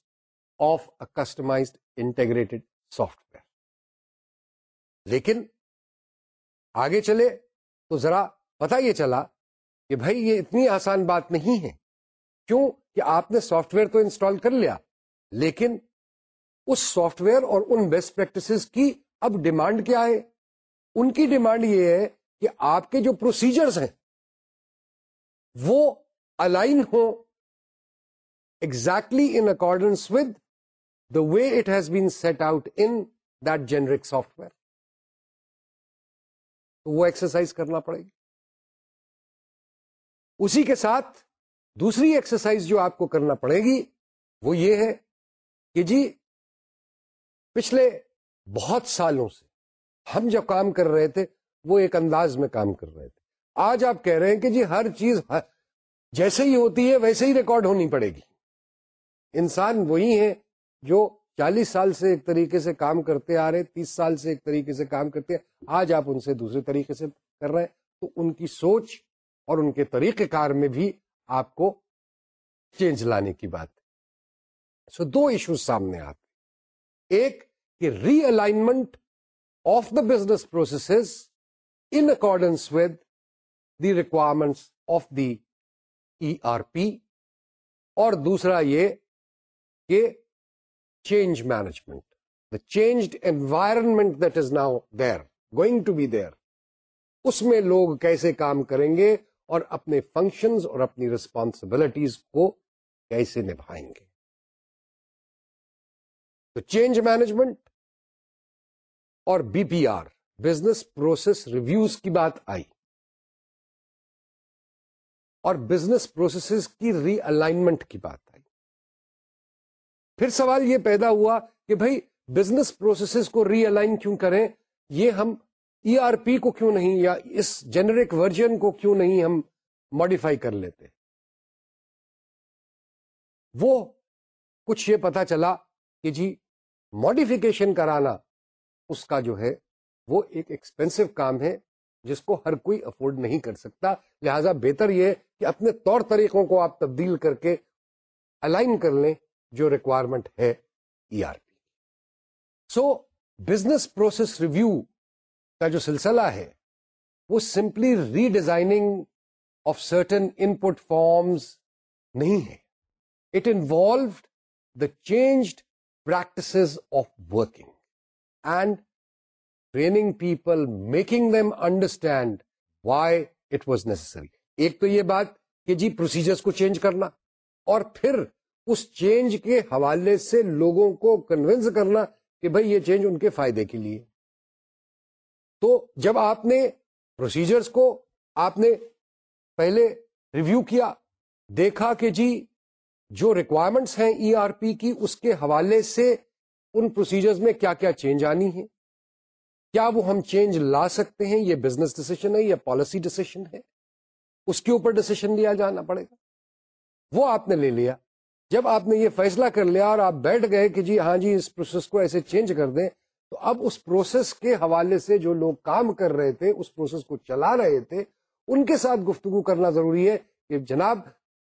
[SPEAKER 1] of a customize integrated software لیکن آگے چلے تو ذرا پتا یہ چلا کہ بھائی یہ اتنی آسان بات نہیں ہے کیوں کہ آپ نے سافٹ ویئر تو انسٹال کر لیا لیکن اس سافٹ ویئر اور ان بیسٹ پریکٹس کی اب ڈیمانڈ کیا ہے ان کی ڈیمانڈ یہ ہے کہ آپ کے جو پروسیجرز ہیں وہ align who exactly in accordance with way it has been set out in درک software تو وہ ایکسرسائز کرنا پڑے گی اسی کے ساتھ دوسری ایکسرسائز جو آپ کو کرنا پڑے گی وہ یہ ہے کہ جی پچھلے بہت سالوں سے ہم جب کام کر رہے تھے وہ ایک انداز میں کام کر رہے تھے آج آپ کہہ رہے ہیں کہ جی ہر چیز جیسے ہی ہوتی ہے ویسے ہی ریکارڈ ہونی پڑے گی انسان وہی ہے جو چالیس سال سے ایک طریقے سے کام کرتے آ رہے تیس سال سے ایک طریقے سے کام کرتے آج آپ ان سے دوسرے طریقے سے کر رہے ہیں تو ان کی سوچ اور ان کے طریقہ کار میں بھی آپ کو چینج لانے کی بات ہے سو دو ایشو سامنے آتے ایک کہ realignment of the business processes in accordance with the requirements of the E R P اور دوسرا یہ کہ change management the change environment that is now there going to be there اس میں لوگ کیسے کام کریں گے اور اپنے فنکشنز اور اپنی ریسپانسبلٹیز کو کیسے نبھائیں گے تو چینج مینجمنٹ اور B P R business process reviews کی بات آئی اور بزنس پروسیس کی ری الائنمنٹ کی بات پھر سوال یہ پیدا ہوا کہ بھائی بزنس پروسیسز کو ری الائن کیوں کریں یہ ہم ای آر پی کو کیوں نہیں یا اس جنرک ورژن کو کیوں نہیں ہم ماڈیفائی کر لیتے وہ کچھ یہ پتا چلا کہ جی ماڈیفکیشن کرانا اس کا جو ہے وہ ایک ایکسپینسو کام ہے جس کو ہر کوئی افورڈ نہیں کر سکتا لہٰذا بہتر یہ کہ اپنے طور طریقوں کو آپ تبدیل کر کے الائن کر لیں جو ریکوائرمنٹ ہے E R P so business process review کا جو سلسلہ ہے وہ simply redesigning of certain input forms نہیں ہے it involved the changed practices of working and training people making them understand why it was necessary ایک تو یہ بات کہ جی پروسیجر کو چینج کرنا اور پھر اس چینج کے حوالے سے لوگوں کو کنوینس کرنا کہ بھائی یہ چینج ان کے فائدے کے لیے تو جب آپ نے پروسیجرز کو آپ نے پہلے ریویو کیا دیکھا کہ جی جو ریکوائرمنٹس ہیں ای آر پی کی اس کے حوالے سے ان پروسیجرز میں کیا کیا چینج آنی ہے کیا وہ ہم چینج لا سکتے ہیں یہ بزنس ڈسیشن ہے یا پالیسی ڈسیشن ہے اس کے اوپر ڈسیشن لیا جانا پڑے گا وہ آپ نے لے لیا جب آپ نے یہ فیصلہ کر لیا اور آپ بیٹھ گئے کہ جی ہاں جی اس پروسیس کو ایسے چینج کر دیں تو اب اس پروسیس کے حوالے سے جو لوگ کام کر رہے تھے اس پروسیس کو چلا رہے تھے ان کے ساتھ گفتگو کرنا ضروری ہے کہ جناب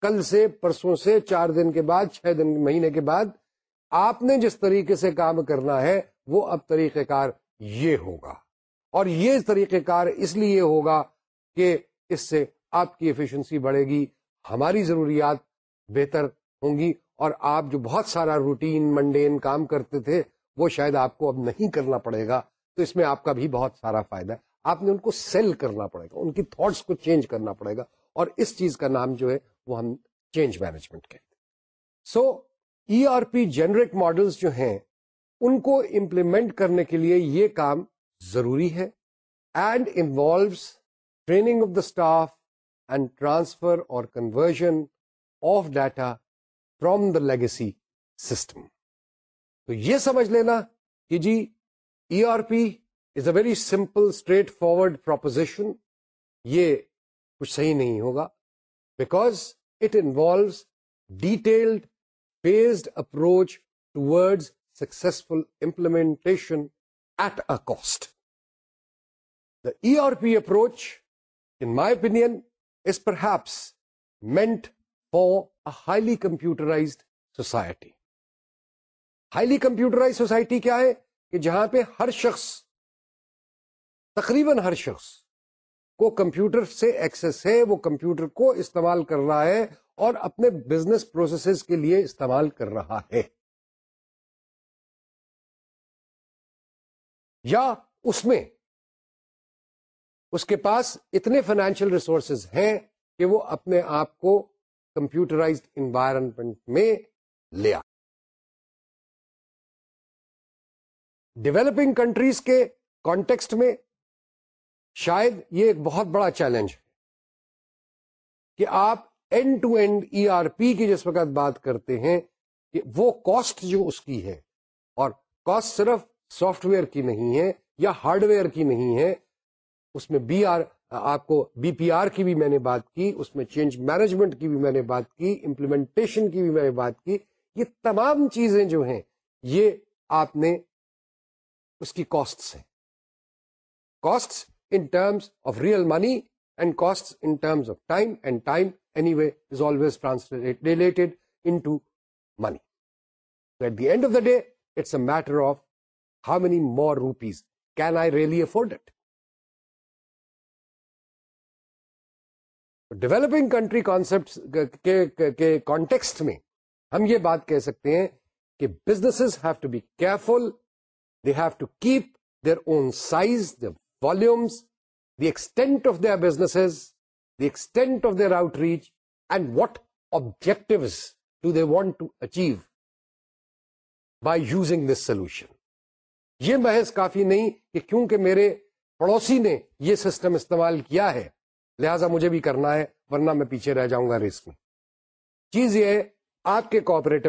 [SPEAKER 1] کل سے پرسوں سے چار دن کے بعد چھ دن مہینے کے بعد آپ نے جس طریقے سے کام کرنا ہے وہ اب طریقہ کار یہ ہوگا اور یہ طریقہ کار اس لیے ہوگا کہ اس سے آپ کی ایفیشنسی بڑھے گی ہماری ضروریات بہتر ہوں گی اور آپ جو بہت سارا روٹین منڈین کام کرتے تھے وہ شاید آپ کو اب نہیں کرنا پڑے گا تو اس میں آپ کا بھی بہت سارا فائدہ ہے آپ نے ان کو سیل کرنا پڑے گا ان کی تھاٹس کو چینج کرنا پڑے گا اور اس چیز کا نام جو ہے وہ ہم چینج مینجمنٹ کہتے ہیں so E R P generate models جو ہیں ان کو امپلیمنٹ کرنے کے لیے یہ کام ضروری ہے and involves training of the staff and transfer اور conversion of data from the legacy system تو یہ سمجھ لینا کہ جی E R P is a very simple straightforward proposition یہ کچھ صحیح نہیں ہوگا because it involves detailed based approach toward successful implementation at a cost the E R P approach in my opinion is perhaps meant for highly computerized society highly computerise society کیا ہے کہ جہاں پہ ہر شخص تقریباً ہر شخص کو کمپیوٹر سے ایکسس ہے وہ کمپیوٹر کو استعمال کر رہا ہے اور اپنے بزنس پروسیسز کے لیے استعمال کر رہا ہے یا اس میں اس کے پاس اتنے فائنینشیل ریسورسز ہیں کہ وہ اپنے آپ کو کمپیوٹرائزڈ انوائرمنٹ میں لیا ڈیولپنگ کنٹریز کے کانٹیکسٹ میں شاید یہ ایک بہت بڑا چیلنج ہے کہ آپ end to end E R P کی جس وقت بات کرتے ہیں کہ وہ کاسٹ جو اس کی ہے اور کاسٹ صرف سافٹ ویئر کی نہیں ہے یا ہارڈ ویئر کی نہیں ہے اس میں بی آر آپ کو بی پی آر کی بھی میں نے بات کی اس میں چینج مینجمنٹ کی بھی میں نے بات کی امپلیمنٹیشن کی بھی میں نے بات کی یہ تمام چیزیں جو ہیں یہ آپ نے اس کی cost in terms of real money and cost in of time and time anyway is always translate at the end of the day it's a matter of how many more rupees can I really afford it developing country concept کے context میں ہم یہ بات کہہ سکتے ہیں کہ business have to be careful have to keep their own size the volumes the extent of their business the extent of their outreach and what objectives do they want to achieve by using this solution یہ محض کافی نہیں کہ کیونکہ میرے پڑوسی نے یہ system استعمال کیا ہے لہٰذا مجھے بھی کرنا ہے ورنہ میں پیچھے رہ جاؤں گا ریس میں چیز یہ ہے آپ کے کوپریٹ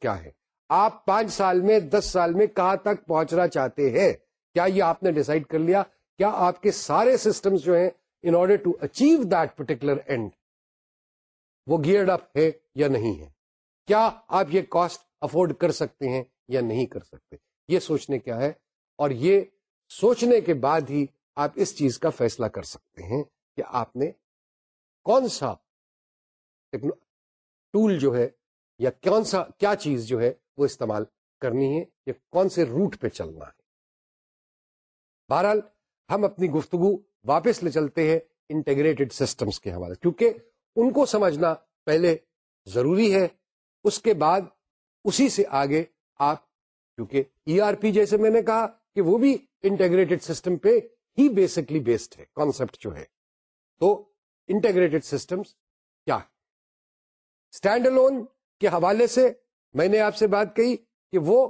[SPEAKER 1] کیا ہے آپ پانچ سال میں دس سال میں کہاں تک پہنچنا چاہتے ہیں کیا یہ آپ نے ڈیسائڈ کر لیا کیا آپ کے سارے سسٹمز جو ہیں in order to achieve that particular end وہ گیئرڈ اپ ہے یا نہیں ہے کیا آپ یہ کاسٹ افورڈ کر سکتے ہیں یا نہیں کر سکتے یہ سوچنے کیا ہے اور یہ سوچنے کے بعد ہی آپ اس چیز کا فیصلہ کر سکتے ہیں کہ آپ نے کون سا ٹول جو ہے یا کون سا کیا چیز جو ہے وہ استعمال کرنی ہے یا کون سے روٹ پہ چلنا ہے بہرحال ہم اپنی گفتگو واپس لے چلتے ہیں انٹیگریٹڈ سسٹمز کے حوالے کیونکہ ان کو سمجھنا پہلے ضروری ہے اس کے بعد اسی سے آگے آپ کیونکہ ای آر پی جیسے میں نے کہا کہ وہ بھی انٹیگریٹڈ سسٹم پہ ہی بیسکلی بیسڈ ہے کانسپٹ جو ہے تو انٹیگریٹڈ سسٹمز کیا ہے اسٹینڈ لون کے حوالے سے میں نے آپ سے بات کہی کہ وہ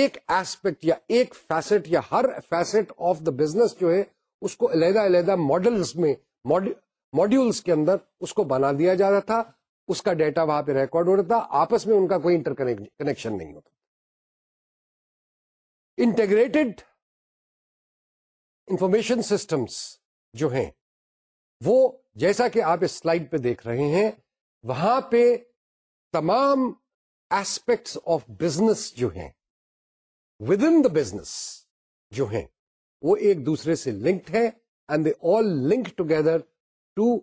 [SPEAKER 1] ایک ایسپیکٹ یا ایک فیسٹ یا ہر فیسٹ آف دا بزنس جو ہے اس کو علیحدہ علیحدہ ماڈلس میں ماڈیولس کے اندر اس کو بنا دیا جا رہا تھا اس کا ڈیٹا وہاں پہ ریکارڈ ہو رہا تھا آپس میں ان کا کوئی انٹر کنیکشن نہیں ہوتا انٹیگریٹڈ انفارمیشن سسٹمس جو ہیں وہ جیسا کہ آپ اس سلائڈ پہ دیکھ رہے ہیں وہاں پہ تمام ایسپیکٹس آف بزنس جو ہیں ود ان دا بزنس جو ہیں وہ ایک دوسرے سے لنکڈ ہے and they all link together to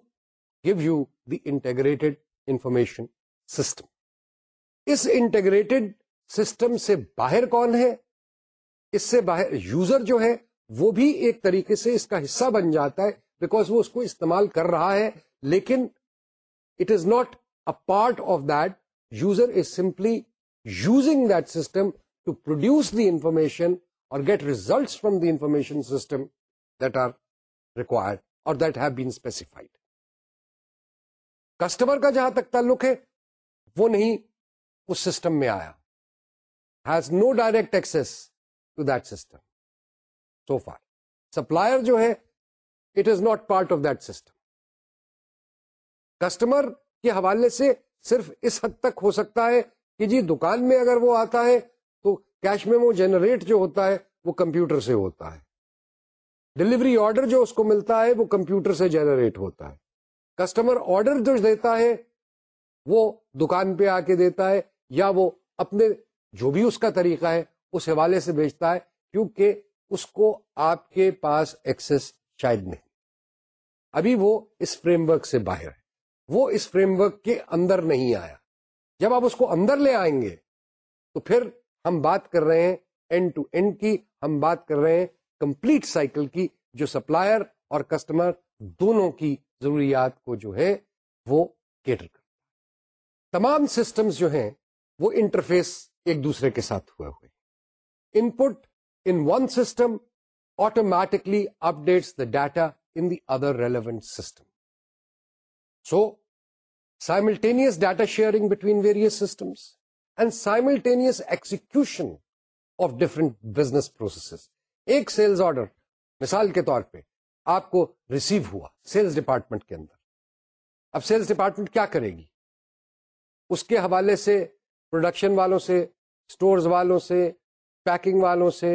[SPEAKER 1] give you the integrated information system us integrated system سے باہر کون ہے اس سے باہر یوزر جو ہے وہ بھی ایک طریقے سے اس کا حصہ بن جاتا ہے بیکاز وہ اس کو استعمال کر رہا ہے لیکن it is not a part of that user is simply using that system to produce the information اور get results from the information system that are required اور that have been specified customer کا جہاں تک تعلق ہے وہ نہیں اس system میں آیا has no direct access to that system so for supplier جو ہے it is not part of that system customer کے حوالے سے صرف اس حد تک ہو سکتا ہے کہ جی دکان میں اگر وہ آتا ہے تو کیش میں وہ جنریٹ جو ہوتا ہے وہ کمپیوٹر سے ہوتا ہے ڈلیوری آرڈر جو اس کو ملتا ہے وہ کمپیوٹر سے جنریٹ ہوتا ہے کسٹمر آرڈر جو دیتا ہے وہ دکان پہ آ کے دیتا ہے یا وہ اپنے جو بھی اس کا طریقہ ہے اس حوالے سے بیچتا ہے کیونکہ اس کو آپ کے پاس ایکسس شاید نہیں ابھی وہ اس فریم ورک سے باہر ہے وہ اس فریم ورک کے اندر نہیں آیا جب آپ اس کو اندر لے آئیں گے تو پھر ہم بات کر رہے ہیں ٹو کی ہم بات کر رہے ہیں کمپلیٹ سائیکل کی جو سپلائر اور کسٹمر دونوں کی ضروریات کو جو ہے وہ کیٹر کر تمام سسٹمز جو ہیں وہ انٹرفیس ایک دوسرے کے ساتھ ہوئے ہوئے input in one system automatically updates the data in the other relevant system so simultaneous data sharing between various سسٹمٹینسن of different business process ایک سیلس آرڈر مثال کے طور پہ آپ کو ریسیو ہوا سیلس ڈپارٹمنٹ کے اندر اب سیلس ڈپارٹمنٹ کیا کرے گی اس کے حوالے سے پروڈکشن والوں سے اسٹور والوں سے پیکنگ والوں سے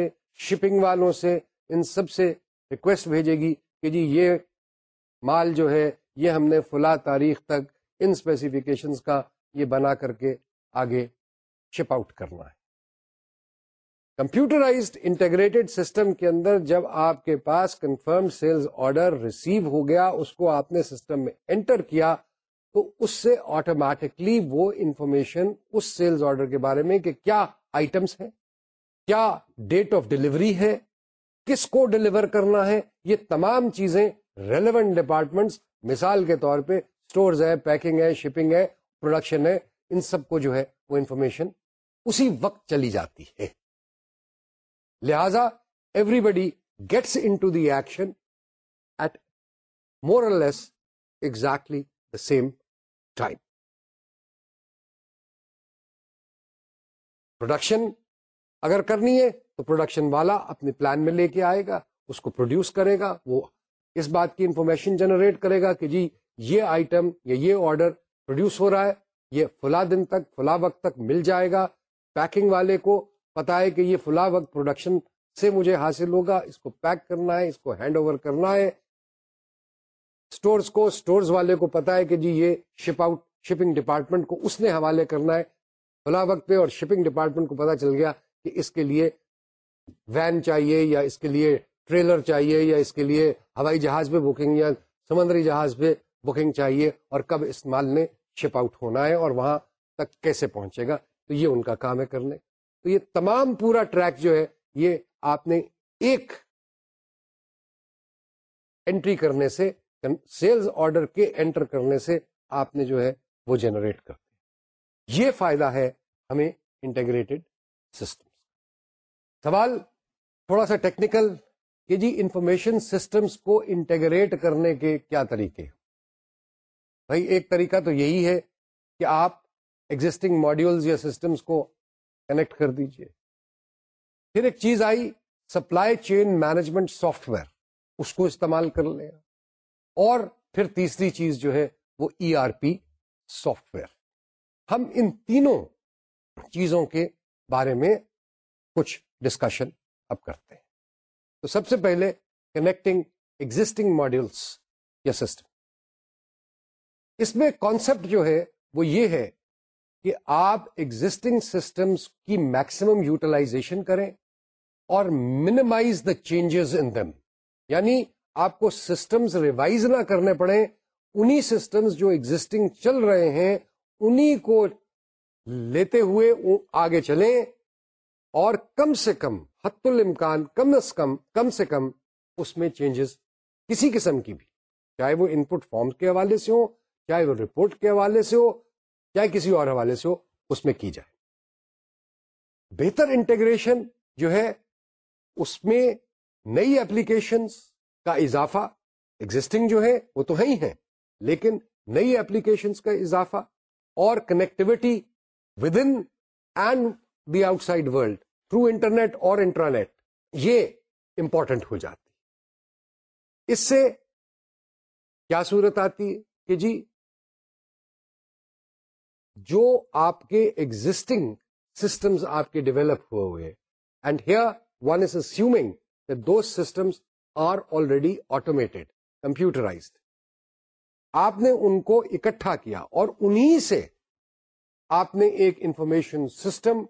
[SPEAKER 1] شپنگ والوں سے ان سب سے ریکویسٹ بھیجے گی کہ جی یہ مال جو ہے یہ ہم نے فلا تاریخ تک ان اسپیسیفکیشن کا یہ بنا کر کے آگے شپ آؤٹ کرنا ہے کمپیوٹرائزڈ انٹیگریٹڈ سسٹم کے اندر جب آپ کے پاس کنفرم سیلز آرڈر ریسیو ہو گیا اس کو آپ نے سسٹم میں انٹر کیا تو اس سے آٹومیٹکلی وہ انفارمیشن اس سیلز آرڈر کے بارے میں کہ کیا آئٹمس ہے کیا ڈیٹ آف ڈلیوری ہے کس کو ڈیلیور کرنا ہے یہ تمام چیزیں ریلیونٹ ڈپارٹمنٹس مثال کے طور پہ اسٹورز ہے پیکنگ ہے شپنگ ہے پروڈکشن ہے ان سب کو جو ہے وہ انفارمیشن اسی وقت چلی جاتی ہے لہذا everybody gets into the action at more less exactly the same time production اگر کرنی ہے تو پروڈکشن والا اپنے پلان میں لے کے آئے گا اس کو پروڈیوس کرے گا وہ اس بات کی انفارمیشن جنریٹ کرے گا کہ جی یہ آئٹم یا یہ آرڈر پروڈیوس ہو رہا ہے یہ فلا دن تک فلاں وقت تک مل جائے گا پیکنگ والے کو پتا ہے کہ یہ فلاں وقت پروڈکشن سے مجھے حاصل ہوگا اس کو پیک کرنا ہے اس کو ہینڈ اوور کرنا ہے کو کو والے پتا ہے کہ جی یہ شپ آؤٹ شپنگ ڈپارٹمنٹ کو اس نے حوالے کرنا ہے فلا وقت پہ اور شپنگ ڈپارٹمنٹ کو پتا چل گیا کہ اس کے لیے وین چاہیے یا اس کے لیے ٹریلر چاہیے یا اس کے لیے ہوائی جہاز پہ بکنگ یا سمندری جہاز پہ بکنگ چاہیے اور کب اس مال نے شپ آؤٹ ہونا ہے اور وہاں تک کیسے پہنچے گا تو یہ ان کا کام ہے کرنے تو یہ تمام پورا ٹریک جو ہے یہ آپ نے ایک انٹری کرنے سے سیلز آرڈر کے انٹر کرنے سے آپ نے جو ہے وہ جنریٹ کر یہ فائدہ ہے ہمیں انٹیگریٹڈ سسٹم سوال تھوڑا سا ٹیکنیکل کہ جی انفارمیشن سسٹمز کو انٹیگریٹ کرنے کے کیا طریقے بھائی ایک طریقہ تو یہی ہے کہ آپ ایگزٹنگ ماڈیولز یا سسٹمز کو کنیکٹ کر دیجئے پھر ایک چیز آئی supply chain management software اس کو استعمال کر لیں اور پھر تیسری چیز جو ہے وہ E R P software ہم ان تینوں چیزوں کے بارے میں کچھ ڈسکشن اب کرتے ہیں تو سب سے پہلے کنیکٹنگ ایگزٹنگ ماڈیولس یا سسٹم اس میں کانسیپٹ جو ہے وہ یہ ہے کہ آپ ایگزٹنگ سسٹمس کی میکسمم یوٹیلائزیشن کریں اور minimise the changes in them یعنی آپ کو سسٹمز ریوائز نہ کرنے پڑے انہی سسٹمز جو ایگزٹنگ چل رہے ہیں انہی کو لیتے ہوئے آگے چلیں اور کم سے کم حت الامکان کم از کم کم سے کم اس میں چینجز کسی قسم کی بھی چاہے وہ ان پٹ فارم کے حوالے سے ہو چاہے وہ رپورٹ کے حوالے سے ہو چاہے کسی اور حوالے سے ہو اس میں کی جائے بہتر انٹیگریشن جو ہے اس میں نئی اپلیکیشنز کا اضافہ ایگزٹنگ جو ہے وہ تو ہے ہی ہیں لیکن نئی ایپلیکیشنس کا اضافہ اور connectivity within and the outside world through internet اور انٹرانیٹ یہ امپورٹنٹ ہو جاتی اس سے کیا صورت آتی ہے کہ جی جو آپ کے ایگزٹنگ سسٹمس آپ کے ڈیولپ ہوئے ہوئے and here one is assuming do systems are already automated computerized آپ نے ان کو اکٹھا کیا اور انہی سے آپ نے ایک انفارمیشن سسٹم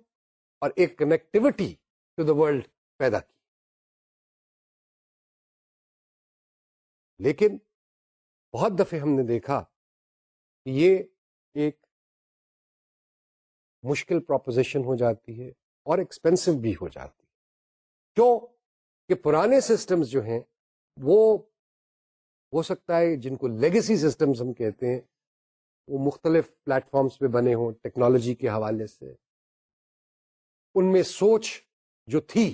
[SPEAKER 1] اور ایک کنیکٹوٹی ٹو دا ورلڈ پیدا کی لیکن بہت دفعہ ہم نے دیکھا کہ یہ ایک مشکل پروپوزیشن ہو جاتی ہے اور ایکسپینسو بھی ہو جاتی ہے کیوں کہ پرانے سسٹمز جو ہیں وہ ہو سکتا ہے جن کو لیگیسی سسٹمز ہم کہتے ہیں وہ مختلف پلیٹ فارمز پہ بنے ہوں ٹیکنالوجی کے حوالے سے ان میں سوچ جو تھی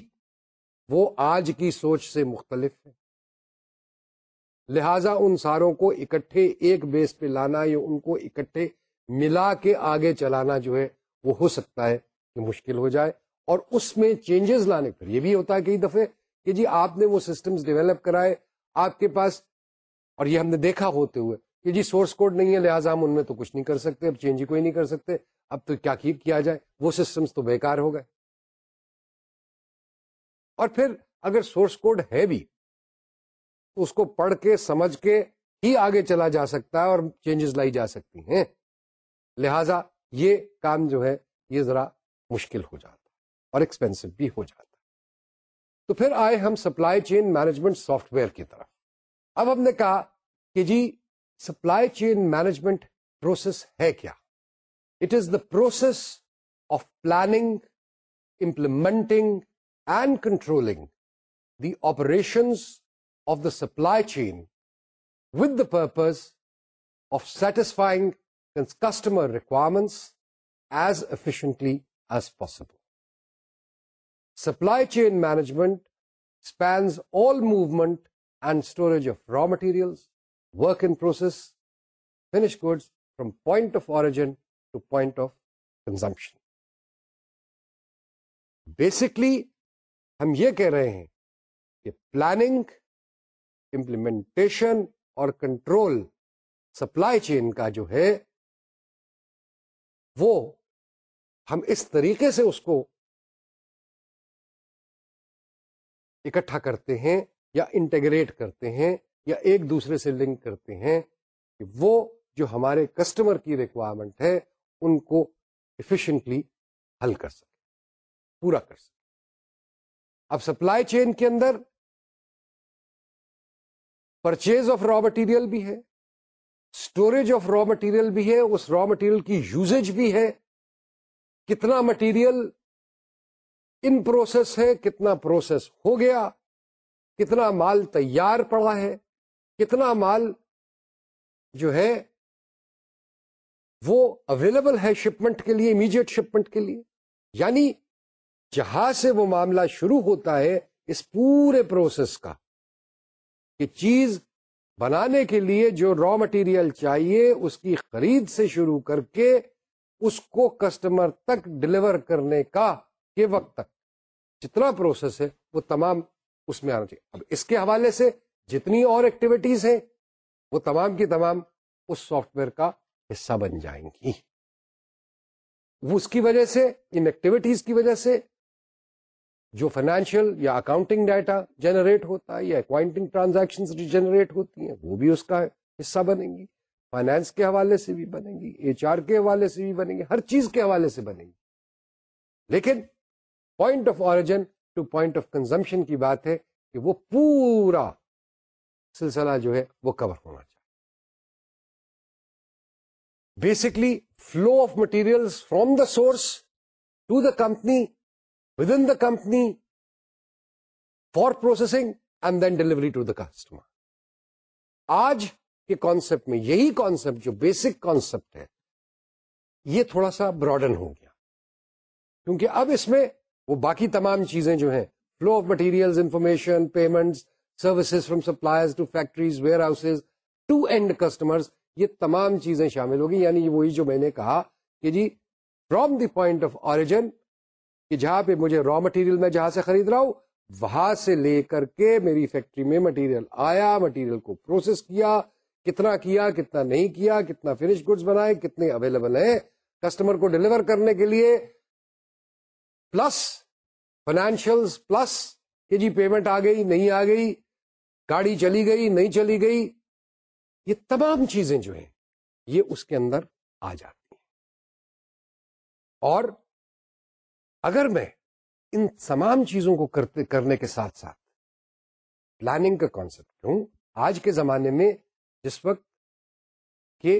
[SPEAKER 1] وہ آج کی سوچ سے مختلف ہے لہذا ان ساروں کو اکٹھے ایک بیس پہ لانا یا ان کو اکٹھے ملا کے آگے چلانا جو ہے وہ ہو سکتا ہے کہ مشکل ہو جائے اور اس میں چینجز لانے پھر یہ بھی ہوتا ہے کئی دفعے کہ جی آپ نے وہ سسٹمز ڈیولپ کرائے آپ کے پاس اور یہ ہم نے دیکھا ہوتے ہوئے کہ جی سورس کوڈ نہیں ہے لہٰذا ہم ان میں تو کچھ نہیں کر سکتے اب چینج ہی کوئی نہیں کر سکتے اب تو کیا کیا جائے وہ سسٹمز تو بیکار ہو گئے اور پھر اگر سورس کوڈ ہے بھی تو اس کو پڑھ کے سمجھ کے ہی آگے چلا جا سکتا ہے اور چینجز لائی جا سکتی ہیں لہذا یہ کام جو ہے یہ ذرا مشکل ہو جاتا اور ایکسپینسو بھی ہو جاتا تو پھر آئے ہم supply chain management software کی طرف اب ہم نے کہا کہ جی سپلائی چین مینجمنٹ پروسیس ہے کیا It is the process of planning, implementing, and controlling the operations of the supply chain with the purpose of satisfying customer requirements as efficiently as possible. Supply chain management spans all movement and storage of raw materials, work in process, finished goods from point of origin point of consumption basically ہم یہ کہہ رہے ہیں کہ planning implementation اور control supply chain کا جو ہے وہ ہم اس طریقے سے اس کو اکٹھا کرتے ہیں یا انٹیگریٹ کرتے ہیں یا ایک دوسرے سے لنک کرتے ہیں کہ وہ جو ہمارے کسٹمر کی ریکوائرمنٹ ہے ان کو افیشئنٹلی حل کر سکے پورا کر سکے اب سپلائی چین کے اندر پرچیز آف را مٹیریل بھی ہے اسٹوریج آف را مٹیریل بھی ہے اس را مٹیریل کی یوزیج بھی ہے کتنا مٹیریل ان پروسیس ہے کتنا پروسیس ہو گیا کتنا مال تیار پڑا ہے کتنا مال جو ہے وہ اویلیبل ہے شپمنٹ کے لیے امیجیٹ شپمنٹ کے لیے یعنی جہاں سے وہ معاملہ شروع ہوتا ہے اس پورے پروسیس کا کہ چیز بنانے کے لیے جو را مٹیریل چاہیے اس کی خرید سے شروع کر کے اس کو کسٹمر تک ڈلیور کرنے کا کے وقت تک جتنا پروسیس ہے وہ تمام اس میں آنا چاہیے اب اس کے حوالے سے جتنی اور ایکٹیویٹیز ہیں وہ تمام کی تمام اس سافٹ ویئر کا حصہ بن جائیں گی وہ اس کی وجہ سے ان ایکٹیویٹیز کی وجہ سے جو فائنینشیل یا اکاؤنٹنگ ڈیٹا جنریٹ ہوتا ہے یا اکوائنٹنگ ٹرانزیکشن جنریٹ ہوتی ہیں وہ بھی اس کا حصہ بنے گی فائنینس کے حوالے سے بھی بنے گی ایچ آر کے حوالے سے بھی بنے گی ہر چیز کے حوالے سے بنے گی لیکن point of origin to point of consumption کی بات ہے کہ وہ پورا سلسلہ جو ہے وہ کور ہونا چاہیے basically flow of material from the source to the company within the company for processing and then delivery to the customer آج کے کانسپٹ میں یہی کانسپٹ جو بیسک کانسپٹ ہے یہ تھوڑا سا براڈن ہو گیا کیونکہ اب اس میں وہ باقی تمام چیزیں جو ہیں flow of material information payment services from suppliers to factories warehouse to end customers یہ تمام چیزیں شامل ہوگی یعنی وہی جو میں نے کہا کہ جی from the point of origin کہ جہاں پہ مجھے را مٹیریل میں جہاں سے خرید رہا ہوں وہاں سے لے کر کے میری فیکٹری میں مٹیریل آیا مٹیریل کو پروسیس کیا کتنا کیا کتنا نہیں کیا کتنا فنش گڈس بنائے کتنے اویلیبل ہیں کسٹمر کو ڈلیور کرنے کے لیے پلس فائنینشیل پلس کہ جی پیمنٹ آ گئی نہیں آ گئی گاڑی چلی گئی نہیں چلی گئی یہ تمام چیزیں جو ہیں یہ اس کے اندر آ جاتی ہیں اور اگر میں ان تمام چیزوں کو کرتے کرنے کے ساتھ ساتھ پلاننگ کا کانسیپٹ آج کے زمانے میں جس وقت کہ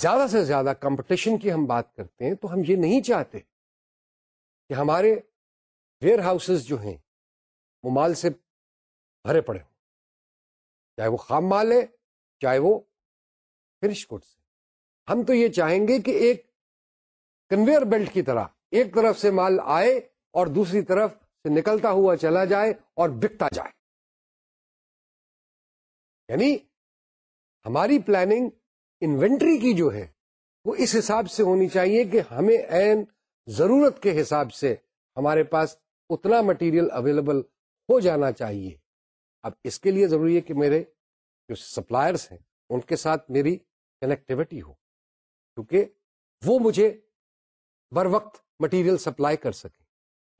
[SPEAKER 1] زیادہ سے زیادہ کمپٹیشن کی ہم بات کرتے ہیں تو ہم یہ نہیں چاہتے کہ ہمارے ویئر ہاؤسز جو ہیں مال سے بھرے پڑے ہوں چاہے وہ خام مال ہے چاہے وہ فنش گڈس ہے ہم تو یہ چاہیں گے کہ ایک کنویئر بیلٹ کی طرح ایک طرف سے مال آئے اور دوسری طرف سے نکلتا ہوا چلا جائے اور بکتا جائے یعنی ہماری پلاننگ انوینٹری کی جو ہے وہ اس حساب سے ہونی چاہیے کہ ہمیں این ضرورت کے حساب سے ہمارے پاس اتنا مٹیریل اویلیبل ہو جانا چاہیے اب اس کے لیے ضروری ہے کہ میرے جو سپلائرس ہیں ان کے ساتھ میری کنیکٹیوٹی ہو کیونکہ وہ مجھے بر وقت مٹیریل سپلائی کر سکے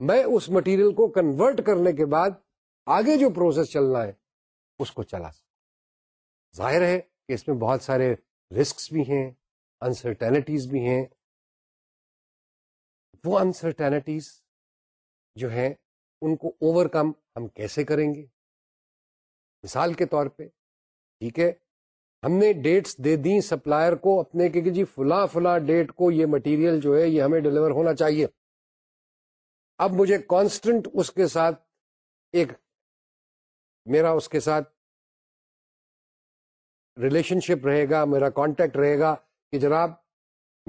[SPEAKER 1] میں اس مٹیریل کو کنورٹ کرنے کے بعد آگے جو پروسیس چلنا ہے اس کو چلا سکوں ظاہر ہے کہ اس میں بہت سارے رسکس بھی ہیں انسرٹینٹیز بھی ہیں وہ انسرٹینٹیز جو ہیں ان کو اوور کم ہم کیسے کریں گے مثال کے طور پہ ٹھیک ہے ہم نے ڈیٹس دے دی سپلائر کو اپنے جی فلاں ڈیٹ کو یہ مٹیریل جو ہے یہ ہمیں ڈلیور ہونا چاہیے اب مجھے کانسٹنٹ اس کے ساتھ ایک میرا اس کے ساتھ ریلیشن شپ رہے گا میرا کانٹیکٹ رہے گا کہ جناب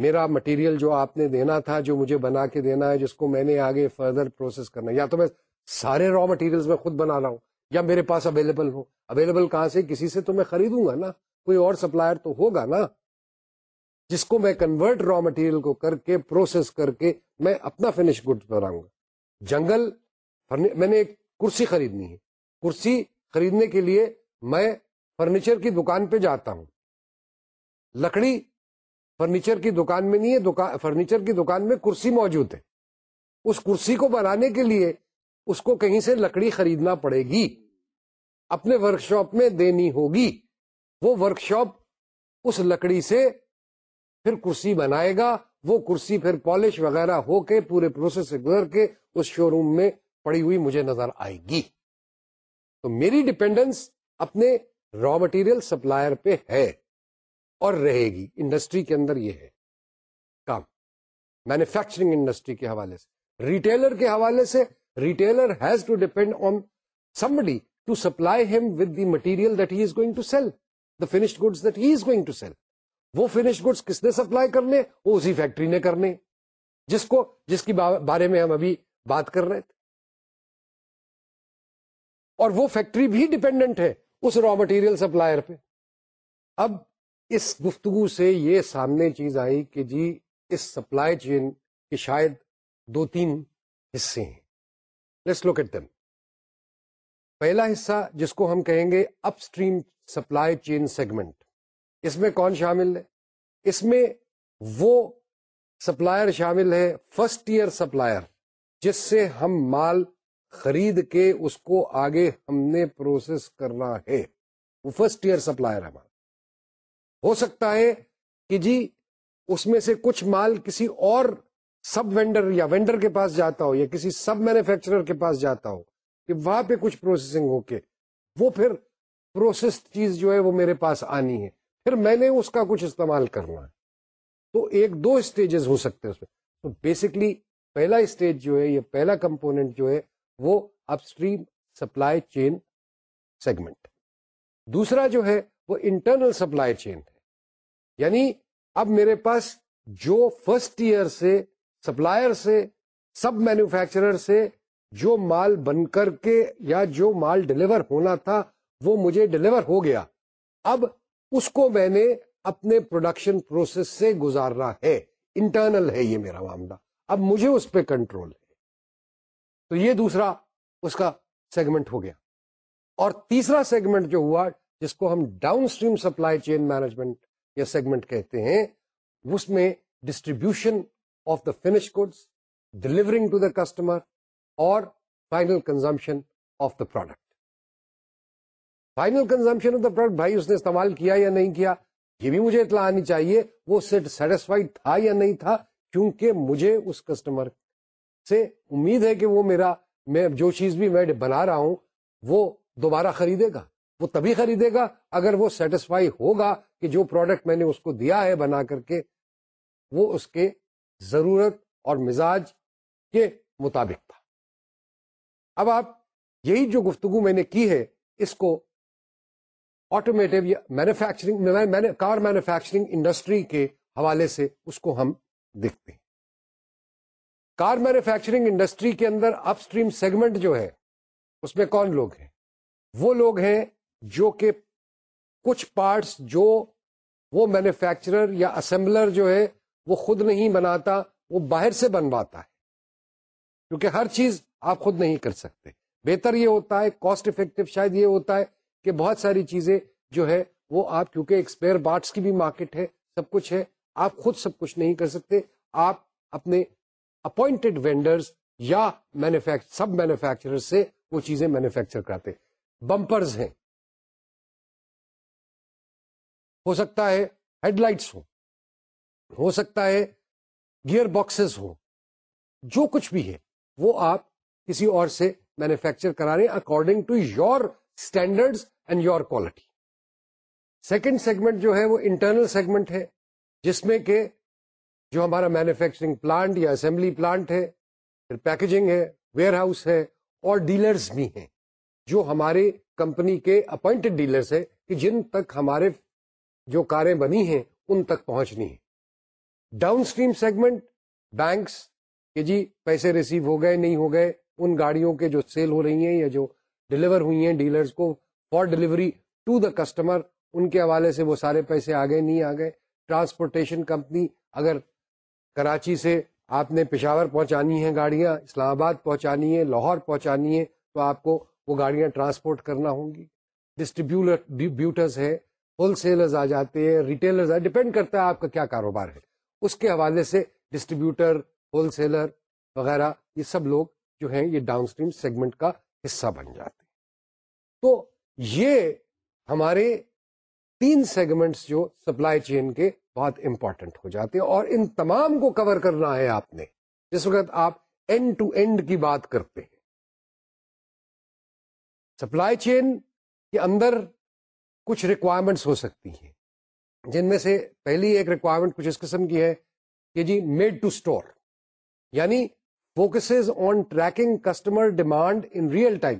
[SPEAKER 1] میرا مٹیریل جو آپ نے دینا تھا جو مجھے بنا کے دینا ہے جس کو میں نے آگے فردر پروسیس کرنا یا تو میں سارے را مٹیریلز میں خود بنا رہا ہوں یا میرے پاس اویلیبل ہو اویلیبل کہاں سے کسی سے تو میں خریدوں گا نا کوئی اور سپلائر تو ہوگا نا جس کو میں کنورٹ را مٹیریل کو کر کے پروسیس کر کے میں اپنا فنش گڈ بناؤں گا جنگل میں نے ایک کرسی خریدنی ہے کرسی خریدنے کے لیے میں فرنیچر کی دکان پہ جاتا ہوں لکڑی فرنیچر کی دکان میں نہیں ہے فرنیچر کی دکان میں کرسی موجود ہے اس کرسی کو بنانے کے لیے اس کو کہیں سے لکڑی خریدنا پڑے گی اپنے ورک شاپ میں دینی ہوگی وہ ورکشاپ اس لکڑی سے پھر کرسی بنائے گا وہ کرسی پھر پالش وغیرہ ہو کے پورے پروسیس سے گزر کے اس شو روم میں پڑی ہوئی مجھے نظر آئے گی تو میری ڈپینڈنس اپنے را مٹیریل سپلائر پہ ہے اور رہے گی انڈسٹری کے اندر یہ ہے کام مینوفیکچرنگ انڈسٹری کے حوالے سے ریٹیلر کے حوالے سے retailer has to depend on somebody to supply with the material that he is going to sell the finish that he is going to sell وہ فنش گڈس کس نے سپلائی کرنے وہ اسی فیکٹری نے کرنے جس کو جس کی بارے میں ہم ابھی بات کر رہے تھے اور وہ فیکٹری بھی ڈپینڈنٹ ہے اس را مٹیریل سپلائر پہ اب اس گفتگو سے یہ سامنے چیز آئی کہ جی اس سپلائی چین کے شاید دو تین حصے ہیں لیٹس لوک ایٹ دم پہلا حصہ جس کو ہم کہیں گے upstream supply chain segment اس میں کون شامل ہے اس میں وہ سپلائر شامل ہے فرسٹ ایئر سپلائر جس سے ہم مال خرید کے اس کو آگے ہم نے پروسیس کرنا ہے وہ فرسٹ ایئر سپلائر ہمارا ہو سکتا ہے کہ جی اس میں سے کچھ مال کسی اور سب وینڈر یا وینڈر کے پاس جاتا ہو یا کسی سب مینوفیکچرر کے پاس جاتا ہو کہ وہاں پہ کچھ پروسیسنگ ہو کے وہ پھر پروسیس چیز جو ہے وہ میرے پاس آنی ہے پھر میں نے اس کا کچھ استعمال کرنا ہے تو ایک دو اسٹیجز ہو سکتے ہیں بیسکلی پہلا اسٹیج جو ہے یا پہلا کمپوننٹ جو ہے وہ upstream supply chain segment دوسرا جو ہے وہ انٹرنل سپلائی چین ہے یعنی اب میرے پاس جو فرسٹ ایئر سے سپلائر سے سب مینوفیکچرر سے جو مال بن کر کے یا جو مال ڈلیور ہونا تھا وہ مجھے ڈلیور ہو گیا اب اس کو میں نے اپنے پروڈکشن پروسیس سے گزارنا ہے انٹرنل ہے یہ میرا معاملہ اب مجھے اس پہ کنٹرول ہے تو یہ دوسرا اس کا سیگمنٹ ہو گیا اور تیسرا سیگمنٹ جو ہوا جس کو ہم downstream supply chain management یا سیگمنٹ کہتے ہیں اس میں distribution of the finish to the customer اور final consumption of the product final نے استعمال کیا یا نہیں کیا یہ بھی مجھے اطلاع آنی چاہیے وہ سیٹسفائڈ تھا یا نہیں تھا کیونکہ مجھے اس کسٹمر سے امید ہے کہ وہ میرا میں جو چیز بھی میں بنا رہا ہوں وہ دوبارہ خریدے گا وہ تبھی خریدے گا اگر وہ سیٹسفائی ہوگا کہ جو پروڈکٹ میں نے اس کو دیا ہے بنا کر کے وہ اس کے ضرورت اور مزاج کے مطابق تھا اب آپ یہی جو گفتگو میں نے کی ہے اس کو آٹومیٹو یا مینوفیکچرنگ کار مینوفیکچرنگ انڈسٹری کے حوالے سے اس کو ہم دیکھتے ہیں کار مینوفیکچرنگ انڈسٹری کے اندر اپ اسٹریم سیگمنٹ جو ہے اس میں کون لوگ ہیں وہ لوگ ہیں جو کہ کچھ پارٹس جو وہ مینوفیکچرر یا اسمبلر جو ہے وہ خود نہیں بناتا وہ باہر سے بنواتا ہے کیونکہ ہر چیز آپ خود نہیں کر سکتے بہتر یہ ہوتا ہے کاسٹ افیکٹو شاید یہ ہوتا ہے کہ بہت ساری چیزیں جو ہے وہ آپ کیونکہ ایکسپیئر بارٹس کی بھی مارکیٹ ہے سب کچھ ہے آپ خود سب کچھ نہیں کر سکتے آپ اپنے اپوائنٹڈ وینڈرز یا مینوفیکچر سب مینوفیکچرر سے وہ چیزیں مینوفیکچر کراتے بمپرز ہیں ہو سکتا ہے ہیڈ لائٹس ہوں ہو سکتا ہے گیئر باکسز ہو جو کچھ بھی ہے وہ آپ کسی اور سے مینوفیکچر کرا رہے ہیں according to your standard and your quality second segment جو ہے وہ انٹرنل سیگمنٹ ہے جس میں کہ جو ہمارا مینوفیکچرنگ پلانٹ یا اسمبلی پلانٹ ہے پھر پیکجنگ ہے ویئر ہاؤس ہے اور ڈیلرز بھی ہیں جو ہمارے کمپنی کے اپوائنٹڈ ڈیلرز ہیں کہ جن تک ہمارے جو کاریں بنی ہیں ان تک پہنچنی ہے ڈاؤن اسٹریم سیگمنٹ بینکس کہ جی پیسے ریسیو ہو گئے نہیں ہو گئے ان گاڑیوں کے جو سیل ہو رہی ہیں یا جو ڈلیور ہوئی ہیں ڈیلرز کو for delivery to the customer ان کے حوالے سے وہ سارے پیسے آ گئے نہیں آ گئے ٹرانسپورٹیشن کمپنی اگر کراچی سے آپ نے پشاور پہنچانی ہے گاڑیاں اسلام آباد پہنچانی ہے لاہور پہنچانی ہے تو آپ کو وہ گاڑیاں ٹرانسپورٹ کرنا ہوں گی ڈسٹریبیوٹرس ہے ہول سیلرز آ جاتے ہیں ریٹیلرز ڈیپینڈ کرتا ہے آپ کا کیا کاروبار ہے اس کے حوالے سے ڈسٹریبیوٹر ہول سیلر وغیرہ یہ سب لوگ جو ہیں یہ ڈاؤن اسٹریم سیگمنٹ کا حصہ بن جاتے ہیں تو یہ ہمارے تین سیگمنٹس جو سپلائی چین کے بہت امپورٹنٹ ہو جاتے ہیں اور ان تمام کو کور کرنا ہے آپ نے جس وقت آپ اینڈ ٹو اینڈ کی بات کرتے ہیں سپلائی چین کے اندر کچھ ریکوائرمنٹس ہو سکتی ہیں جن میں سے پہلی ایک ریکوائرمنٹ کچھ اس قسم کی ہے کہ جی میڈ ٹو اسٹور یعنی focuses on tracking customer demand in real time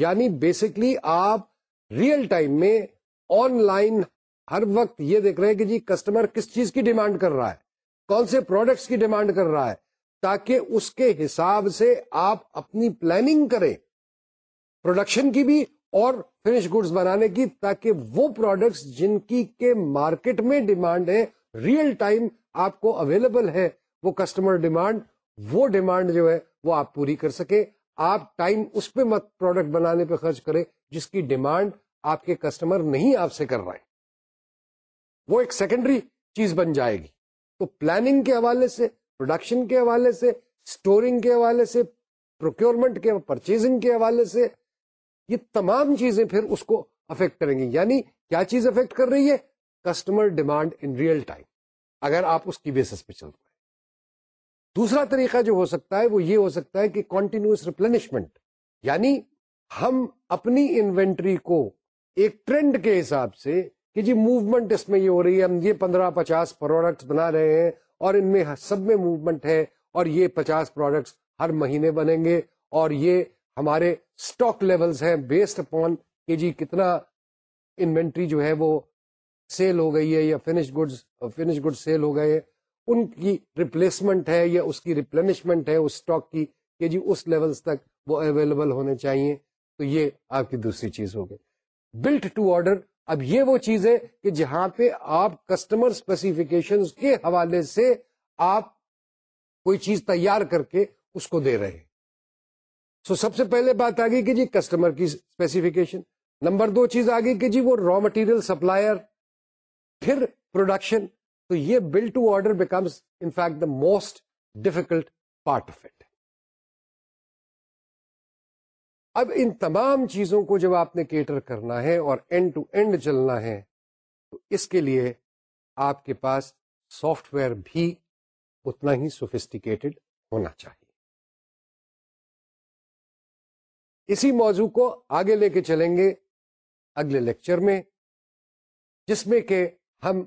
[SPEAKER 1] یعنی بیسکلی آپ ریئل ٹائم میں آن لائن ہر وقت یہ دیکھ رہے ہیں کہ جی کسٹمر کس چیز کی ڈیمانڈ کر رہا ہے کون سے پروڈکٹس کی ڈیمانڈ کر رہا ہے تاکہ اس کے حساب سے آپ اپنی پلاننگ کریں پروڈکشن کی بھی اور فنش گڈس بنانے کی تاکہ وہ پروڈکٹس جن کی کے مارکیٹ میں ڈیمانڈ ہے ریئل ٹائم آپ کو اویلیبل ہے وہ کسٹمر ڈیمانڈ وہ ڈیمانڈ جو ہے وہ آپ پوری کر سکیں آپ ٹائم اس پہ مت پروڈکٹ بنانے پہ خرچ کریں جس کی ڈیمانڈ آپ کے کسٹمر نہیں آپ سے کر رہے وہ ایک سیکنڈری چیز بن جائے گی تو پلاننگ کے حوالے سے پروڈکشن کے حوالے سے اسٹورنگ کے حوالے سے پروکیورمنٹ کے پرچیزنگ کے حوالے سے یہ تمام چیزیں پھر اس کو افیکٹ کریں گی یعنی کیا چیز افیکٹ کر رہی ہے customer demand in real time اگر آپ اس کی بیسس پہ چلتے ہیں دوسرا طریقہ جو ہو سکتا ہے وہ یہ ہو سکتا ہے کہ کانٹینیوس ریپلینشمنٹ یعنی ہم اپنی انوینٹری کو ایک ٹرینڈ کے حساب سے کہ جی موومنٹ اس میں یہ ہو رہی ہے ہم یہ پندرہ پچاس پروڈکٹس بنا رہے ہیں اور ان میں سب میں موومنٹ ہے اور یہ پچاس پروڈکٹس ہر مہینے بنیں گے اور یہ ہمارے اسٹاک لیولز ہیں بیسڈ اپون کہ جی کتنا انوینٹری جو ہے وہ سیل ہو گئی ہے یا finish goods finish good sale ہو گئے ان کی ریپلیسمنٹ ہے یا اس کی ریپلینشمنٹ ہے اس اسٹاک کی کہ جی اس تک وہ اویلیبل ہونے چاہیے تو یہ آپ کی دوسری چیز ہو گئی بلٹ ٹو آرڈر اب یہ وہ چیز ہے کہ جہاں پہ آپ کسٹمر اسپیسیفکیشن کے حوالے سے آپ کوئی چیز تیار کر کے اس کو دے رہے ہیں سو سب سے پہلے بات آ گئی کہ جی کسٹمر کی اسپیسیفکیشن نمبر دو چیز آ گئی کہ جی وہ را مٹیریل سپلائر پھر پروڈکشن تو یہ build to order becomes in fact the most difficult part of it اب ان تمام چیزوں کو جب آپ نے کیٹر کرنا ہے اور اینڈ ٹو اینڈ چلنا ہے تو اس کے لیے آپ کے پاس سافٹ ویئر بھی اتنا ہی سوفیسٹیکیٹڈ ہونا چاہیے اسی موضوع کو آگے لے کے چلیں گے اگلے لیکچر میں جس میں کہ ہم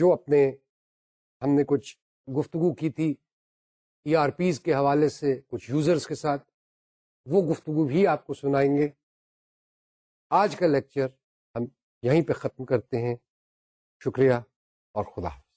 [SPEAKER 1] جو اپنے ہم نے کچھ گفتگو کی تھی ای آر پیز کے حوالے سے کچھ یوزرز کے ساتھ وہ گفتگو بھی آپ کو سنائیں گے آج کا لیکچر ہم یہیں پہ ختم کرتے ہیں شکریہ اور خدا